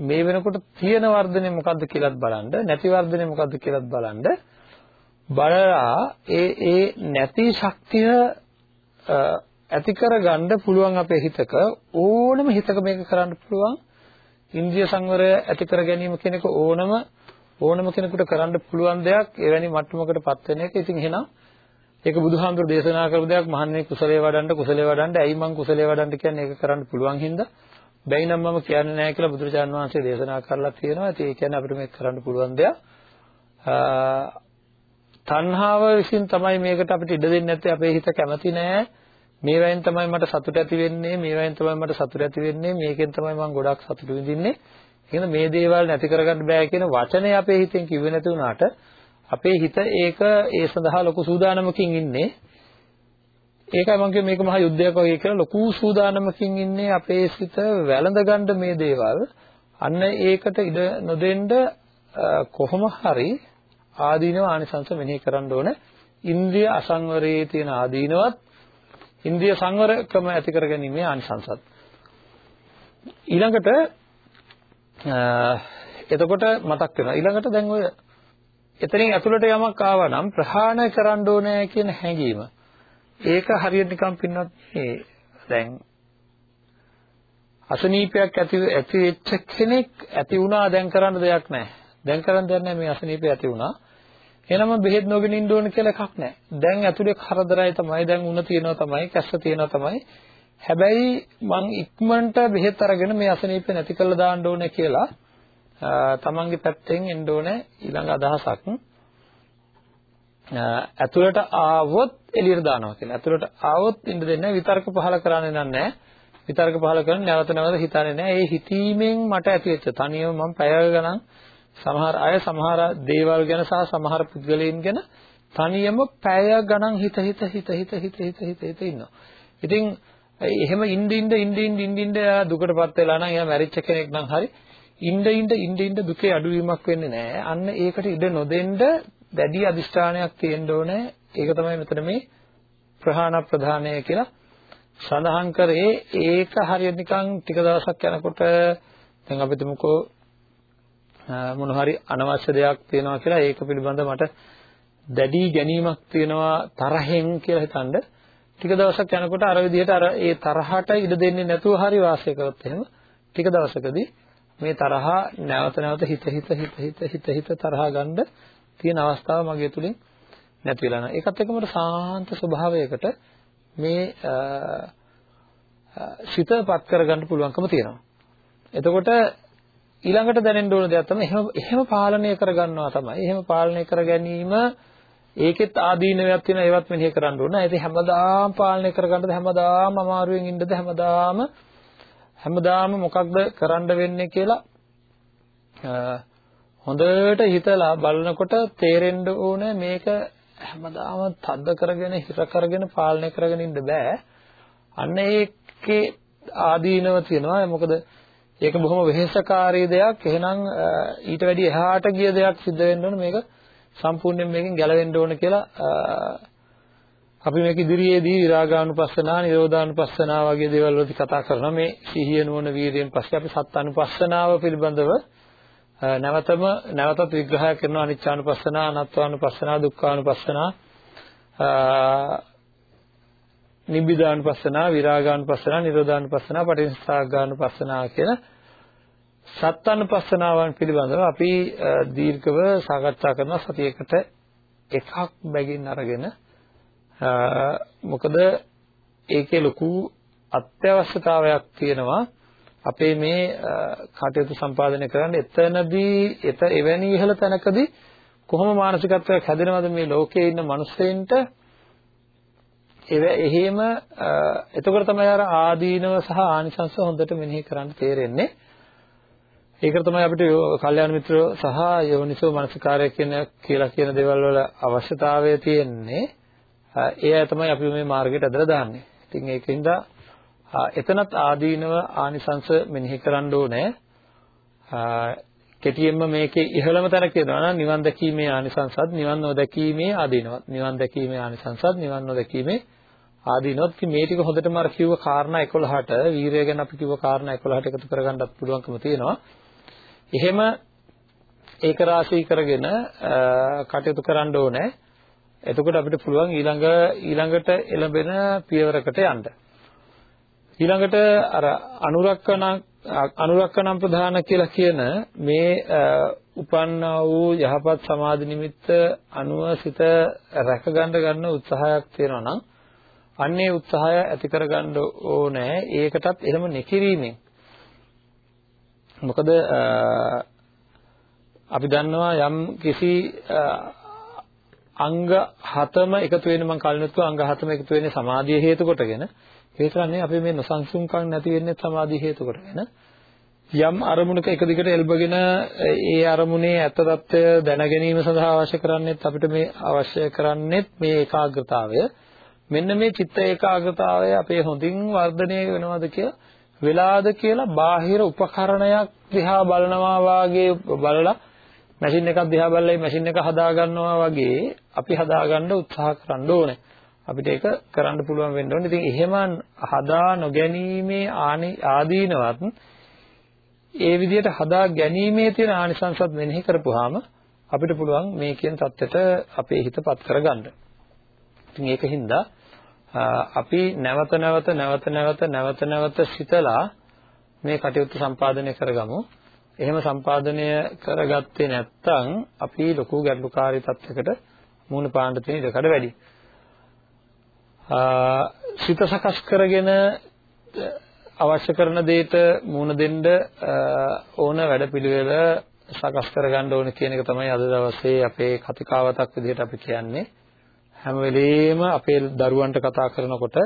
Speaker 2: මේ වෙනකොට තියෙන වර්ධනය මොකද්ද කියලාත් බලන්න නැති වර්ධනය මොකද්ද කියලාත් බලන්න බලලා ඒ ඒ නැති ශක්තිය ඇති කරගන්න පුළුවන් අපේ හිතක ඕනම හිතක මේක කරන්න පුළුවන් ඉන්ද්‍රිය සංවරය ඇති කර ගැනීම කියන එක ඕනම ඕනම කෙනෙකුට කරන්න පුළුවන් දෙයක් එවැනි මට්ටමකටපත් වෙන එක ඉතින් එහෙනම් ඒක බුදුහාමුදුරු දේශනා කරපු දෙයක් මහන්නේ කුසලයේ වඩන්න කුසලයේ වඩන්න ඇයි මං කුසලයේ වඩන්න කියන්නේ ඒක කරන්න පුළුවන් හින්දා බැයි නම් මම කියන්නේ නැහැ කියලා බුදුරජාණන් වහන්සේ දේශනා කරලා තියෙනවා. ඉතින් ඒ කියන්නේ අපිට මේක කරන්න පුළුවන් දෙයක්. තණ්හාව විසින් තමයි මේකට අපිට ඉඩ දෙන්නේ නැත්තේ අපේ හිත කැමති නෑ. මේවෙන් තමයි මට සතුට ඇති වෙන්නේ. මේවෙන් තමයි මට සතුට ඇති වෙන්නේ. මේකෙන් තමයි මම ගොඩක් සතුට විඳින්නේ. එහෙනම් මේ දේවල් නැති කරගන්න බෑ කියන වචනේ අපේ හිතෙන් කිව්වේ නැති වුණාට අපේ හිත ඒක ඒ සඳහා ලොකු සූදානමකින් ඉන්නේ. ඒකයි මම කිය මේක මහා යුද්ධයක් වගේ කියලා ලොකු සූදානමකින් ඉන්නේ අපේ සිත වැළඳ මේ දේවල්. අන්න ඒකට ඉඩ නොදෙන්න කොහොම හරි ආදීනව ආනිසංස මෙනෙහි කරන්න ඕන. ඉන්ද්‍රිය අසංවරයේ තියෙන ආදීනවත් ඉන්ද්‍රිය සංවරකම ඇති කරගැනීමේ ආනිසංසත්. ඊළඟට එතකොට මතක් වෙනවා ඊළඟට දැන් ඔය එතනින් ඇතුළට යමක් ආවා නම් ප්‍රහාණය කරන්න ඕනේ කියන හැඟීම. ඒක හරියට නිකන් පින්නත් මේ දැන් අසනීපයක් ඇති ඇති වෙච්ච කෙනෙක් ඇති වුණා දැන් කරන්න දෙයක් නැහැ. දැන් කරන්න දෙයක් නැහැ මේ අසනීපය ඇති වුණා. එහෙනම් බෙහෙත් නොගෙන ඉන්න ඕන කියලා එකක් නැහැ. දැන් ඇතුලේ කරදරයි තමයි, දැන් උණ තියෙනවා තමයි, කැස්ස තියෙනවා තමයි. හැබැයි මං ඉක්මනට බෙහෙත් අරගෙන මේ අසනීපය නැති කරලා දාන්න ඕනේ කියලා තමන්ගේ පැත්තෙන් එන්න ඕනේ ඊළඟ අදහසක්. ඇතුළට ආවොත් එළියට දානවා කියලා. ඇතුළට ආවොත් ඉන්න දෙන්නේ විතර්ක පහල කරන්නේ නැහැ. විතර්ක පහල කරන නැවත නැවත හිතන්නේ නැහැ. ඒ හිතීමෙන් මට ඇති වෙච්ච තනියම මම පැය ගණන් සමහර අය සමහර දේවල් ගැන සහ සමහර පුද්ගලයන් ගැන තනියම පැය ගණන් හිත හිත හිත හිත හිත හිත හිත හිත ඉන්නවා. ඉතින් එහෙම ඉන්න ඉන්න ඉන්න ඉන්න ඉන්න ඉන්න දුකටපත් වෙලා නම් එයා මැරිච්ච කෙනෙක් නම් හරි ඉන්න ඉන්න ඉන්න ඉන්න දුකේ අඩුවීමක් වෙන්නේ නැහැ. අන්න ඒකට ඉඩ නොදෙන්න දැඩි අදිෂ්ඨානයක් තියෙන්න ඕනේ. ඒක තමයි මෙතන මේ ප්‍රහාණ ප්‍රධානය කියලා සඳහන් කරේ. ඒක හරියට නිකන් ටික දවසක් යනකොට දැන් අපි තුමුකෝ මොන හරි අනවශ්‍ය දෙයක් තියෙනවා කියලා ඒක පිළිබඳව මට දැඩි ගැනීමක් තියෙනවා තරහෙන් කියලා හිතනද ටික දවසක් යනකොට අර විදිහට අර ඒ තරහට ඉඩ දෙන්නේ නැතුව හරි වාසය කරොත් එහෙම ටික දවසකදී මේ තරහා නැවත නැවත හිත හිත හිත හිත හිත හිත තරහා ගන්න තියෙන අවස්ථාව මගේ තුලින් නැති වෙලා නැහැ. ඒකත් එක්කම සාන්ත ස්වභාවයකට මේ සිතපත් කරගන්න පුළුවන්කම තියෙනවා. එතකොට ඊළඟට දැනෙන්න ඕන දෙයක් තමයි එහෙම එහෙම පාලනය කරගන්නවා තමයි. එහෙම පාලනය කර ගැනීම ඒකෙත් ආදීනවයක් තියෙනවා ඒවත් මෙනෙහි කරන්න ඕන. ඒත් හැමදාම පාලනය කරගන්නද හැමදාම අමාරුවෙන් ඉන්නද හැමදාම හැමදාම මොකක්ද කරන්න වෙන්නේ කියලා හොඳට හිතලා බලනකොට තේරෙන්න ඕනේ මේක හැමදාම තද්ද කරගෙන හිර කරගෙන පාලනය කරගෙන ඉන්න බෑ. අන්න ඒකේ ආදීනව තියෙනවා. මොකද ඒක බොහොම වෙහෙසකාරී දෙයක්. එහෙනම් ඊට වැඩි එහාට ගිය දෙයක් සිද්ධ වෙන්න ඕන මේක සම්පූර්ණයෙන් මේකෙන් ගැලවෙන්න ඕන කියලා අපි මේක ඉදිරියේදී විරාගානුපස්සනා, නිරෝධානුපස්සනා වගේ දේවල් වලදී කතා කරනවා. මේ සිහිය නුවණ වීර්යයෙන් පස්සේ අපි සත්‍යානුපස්සනාව පිළිබඳව නැවතම නැවතත් විග්‍රහය කරනවා අනිච්චානුපස්සනා, අනාත්මානුපස්සනා, දුක්ඛානුපස්සනා නිබ්බිදානුපස්සනා, විරාගානුපස්සනා, නිරෝධානුපස්සනා, පටිච්චසමුප්පාදානුපස්සනා කියන සත්තානුපස්සනාවන් පිළිබඳව අපි දීර්ඝව සාකච්ඡා කරන සතියකට එකක් බැගින් අරගෙන මොකද ඒකේ ලොකු අත්‍යවශ්‍යතාවයක් තියෙනවා අපේ මේ කටයුතු සම්පාදනය කරන්න එතනදී එත එවැනි ඉහළ තැනකදී කොහොම මානසිකත්වයක් හැදෙනවද මේ ලෝකයේ ඉන්න මිනිස්සෙන්ට එහෙම එතකොට තමයි අර ආදීනව සහ ආනිසංස හොඳට මෙනෙහි කරන්න තේරෙන්නේ. ඒකට තමයි අපිට කල්යාණ මිත්‍රෝ සහ යෝනිසෝ මනසිකාරය කියන කියලා කියන දේවල් වල අවශ්‍යතාවය තියෙන්නේ. ඒ අය තමයි අපි මේ මාර්ගයට ඇදලා දාන්නේ. ඉතින් ඒකින්ද එතනත් ආදීනව ආනිසංස මෙනෙහි කරන්න ඕනේ. කෙටියෙන්ම මේකේ ඉහළම තැන කියනවා නම් නිවන් දැකීමේ ආනිසංසත් නිවන් නොදැකීමේ ආදීනවත්. නිවන් දැකීමේ ආනිසංසත් නිවන් නොදැකීමේ ආදීනොත් මේ ටික හොඳටම අර කිව්ව කාරණා 11ට වීරය ගැන අපි කිව්ව කාරණා 11ට එකතු කරගන්නත් පුළුවන්කම තියෙනවා. එහෙම ඒක රාශී කරගෙන කටයුතු කරන්න ඕනේ. එතකොට අපිට පුළුවන් ඊළඟ ඊළඟට එළඹෙන පියවරකට යන්න. ඊළඟට අර අනුරක්කන අනුරක්කනම් ප්‍රධාන කියලා කියන මේ උපන්නා වූ යහපත් සමාධි නිමිත්ත අනුව සිත රැක ගන්න ගන්න උත්සාහයක් තියෙනවා නම් අන්නේ උත්සාහය ඇති කරගන්න ඕනේ ඒකටත් එහෙම nekiරීමෙන් මොකද අපි දන්නවා යම් කිසි අංග හතම එකතු වෙන්නේ මම කලිනුත් කිව්වා අංග හතම එකතු වෙන්නේ සමාධිය හේතු කොටගෙන. ඒ තරන්නේ අපි මේ නොසන්සුන්කම් නැති වෙන්නේ සමාධිය හේතු කොටගෙන. යම් අරමුණක එක දිගට එල්බගෙන ඒ අරමුණේ ඇත්ත తত্ত্বය දැන ගැනීම සඳහා අවශ්‍ය කරන්නේත් අපිට මේ අවශ්‍ය කරන්නේත් මේ ඒකාග්‍රතාවය. මෙන්න මේ චිත්ත ඒකාග්‍රතාවය අපේ හොඳින් වර්ධනය වෙනවද කියලා වෙලාද කියලා බාහිර උපකරණයක් දිහා බලනවා වාගේ බලලා මැෂින් එකක් දිහා බලලා මැෂින් එක හදා ගන්නවා වගේ අපි හදාගන්න උත්සාහ කරන්න ඕනේ. අපිට ඒක කරන්න පුළුවන් වෙන්න ඕනේ. ඉතින් එහෙම හදා නොගැනීමේ ආදීනවත් ඒ විදිහට හදා ගැනීමේ තියෙන ආනිසංසත් මෙනෙහි කරපුවාම අපිට පුළුවන් මේ කියන தත්ත්වයට අපේ හිතපත් කරගන්න. ඉතින් ඒකින්ද අපි නැවත නැවත නැවත නැවත නැවත නැවත සිතලා මේ කටයුතු සම්පාදනය කරගමු. එහෙම සම්පාදනය කරගත්තේ නැත්නම් අපි ලොකු ගැටලුකාරී තත්යකට මුහුණ පාන්න තියෙන ඉඩකඩ වැඩි. සිත සකස් කරගෙන අවශ්‍ය කරන දෙයට මුහුණ දෙන්න ඕන වැඩපිළිවෙල සකස් කරගන්න ඕන කියන එක තමයි අද දවසේ අපේ කතිකාවතක් විදිහට අපි කියන්නේ. හැම වෙලෙම අපේ දරුවන්ට කතා කරනකොට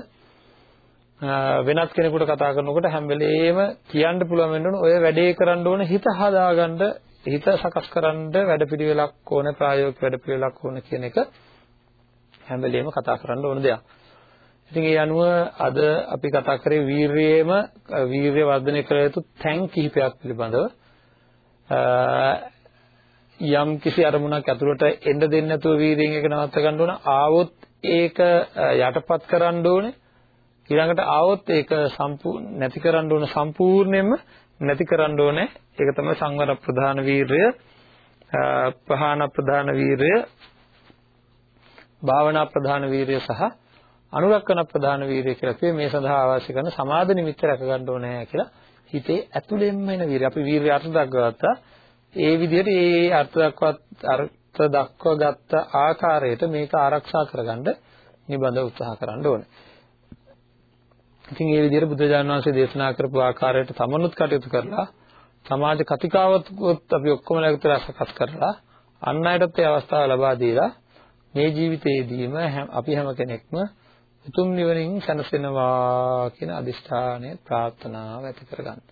Speaker 2: වෙනත් කෙනෙකුට කතා කරනකොට හැම වෙලෙම කියන්න පුළුවන් වෙන්න ඕන ඔය වැඩේ කරන්න ඕන හිත හදාගන්න හිත සකස් කරන්න වැඩපිළිවෙලක් ඕන ප්‍රායෝගික වැඩපිළිවෙලක් ඕන කියන එක හැම වෙලෙම කතා කරන්න ඕන දෙයක්. ඉතින් ඒ අනුව අද අපි කතා කරේ වීරියේම වීරිය වර්ධනය කළ යුතු තැන් කිහිපයක් පිළිබඳව යම් කිසි අරමුණක් ඇතුළට එන්න දෙන්නේ නැතුව වීරියෙන් ඒක නවත්ත ගන්න ඕන ආවොත් ඒක යටපත් කරන්න ඕනේ ඊළඟට ආවොත් ඒක සම්පූර්ණ නැති කරන්න ඕන සම්පූර්ණයෙන්ම නැති කරන්න ඕනේ ඒක තමයි සංවර ප්‍රධාන වීරය ප්‍රහාණ ප්‍රධාන වීරය භාවනා ප්‍රධාන වීරය සහ අනුරක්කන ප්‍රධාන වීරිය කියලා කිව්වේ මේ සඳහා අවශ්‍ය කරන සමාධ නිමිත්ත රැක ගන්න ඕනේ කියලා හිතේ ඇතුළෙන්ම එන වීරිය. අපි වීරිය අර්ථ දක්වත්තා. ඒ විදිහට ඒ අර්ථ දක්වත් අර්ථ දක්ව ගත්ත ආකාරයට මේක ආරක්ෂා කරගන්න නිබඳ උත්සාහ කරන්න ඕනේ. ඉතින් මේ විදිහට බුදුජානක වහන්සේ දේශනා කරපු ආකාරයට තමනුත් කටයුතු කරලා සමාජ කතිකාවතකුත් අපි ඔක්කොම ලැබුතර සකස් කරලා අන් අයටත් ඒ අවස්ථාව ලබා දීලා මේ ජීවිතයේදීම අපි හැම කෙනෙක්ම උතුම් නිවනින් සැනසෙනවා කියන අදිෂ්ඨානය ප්‍රාර්ථනාව ඇති කරගන්න.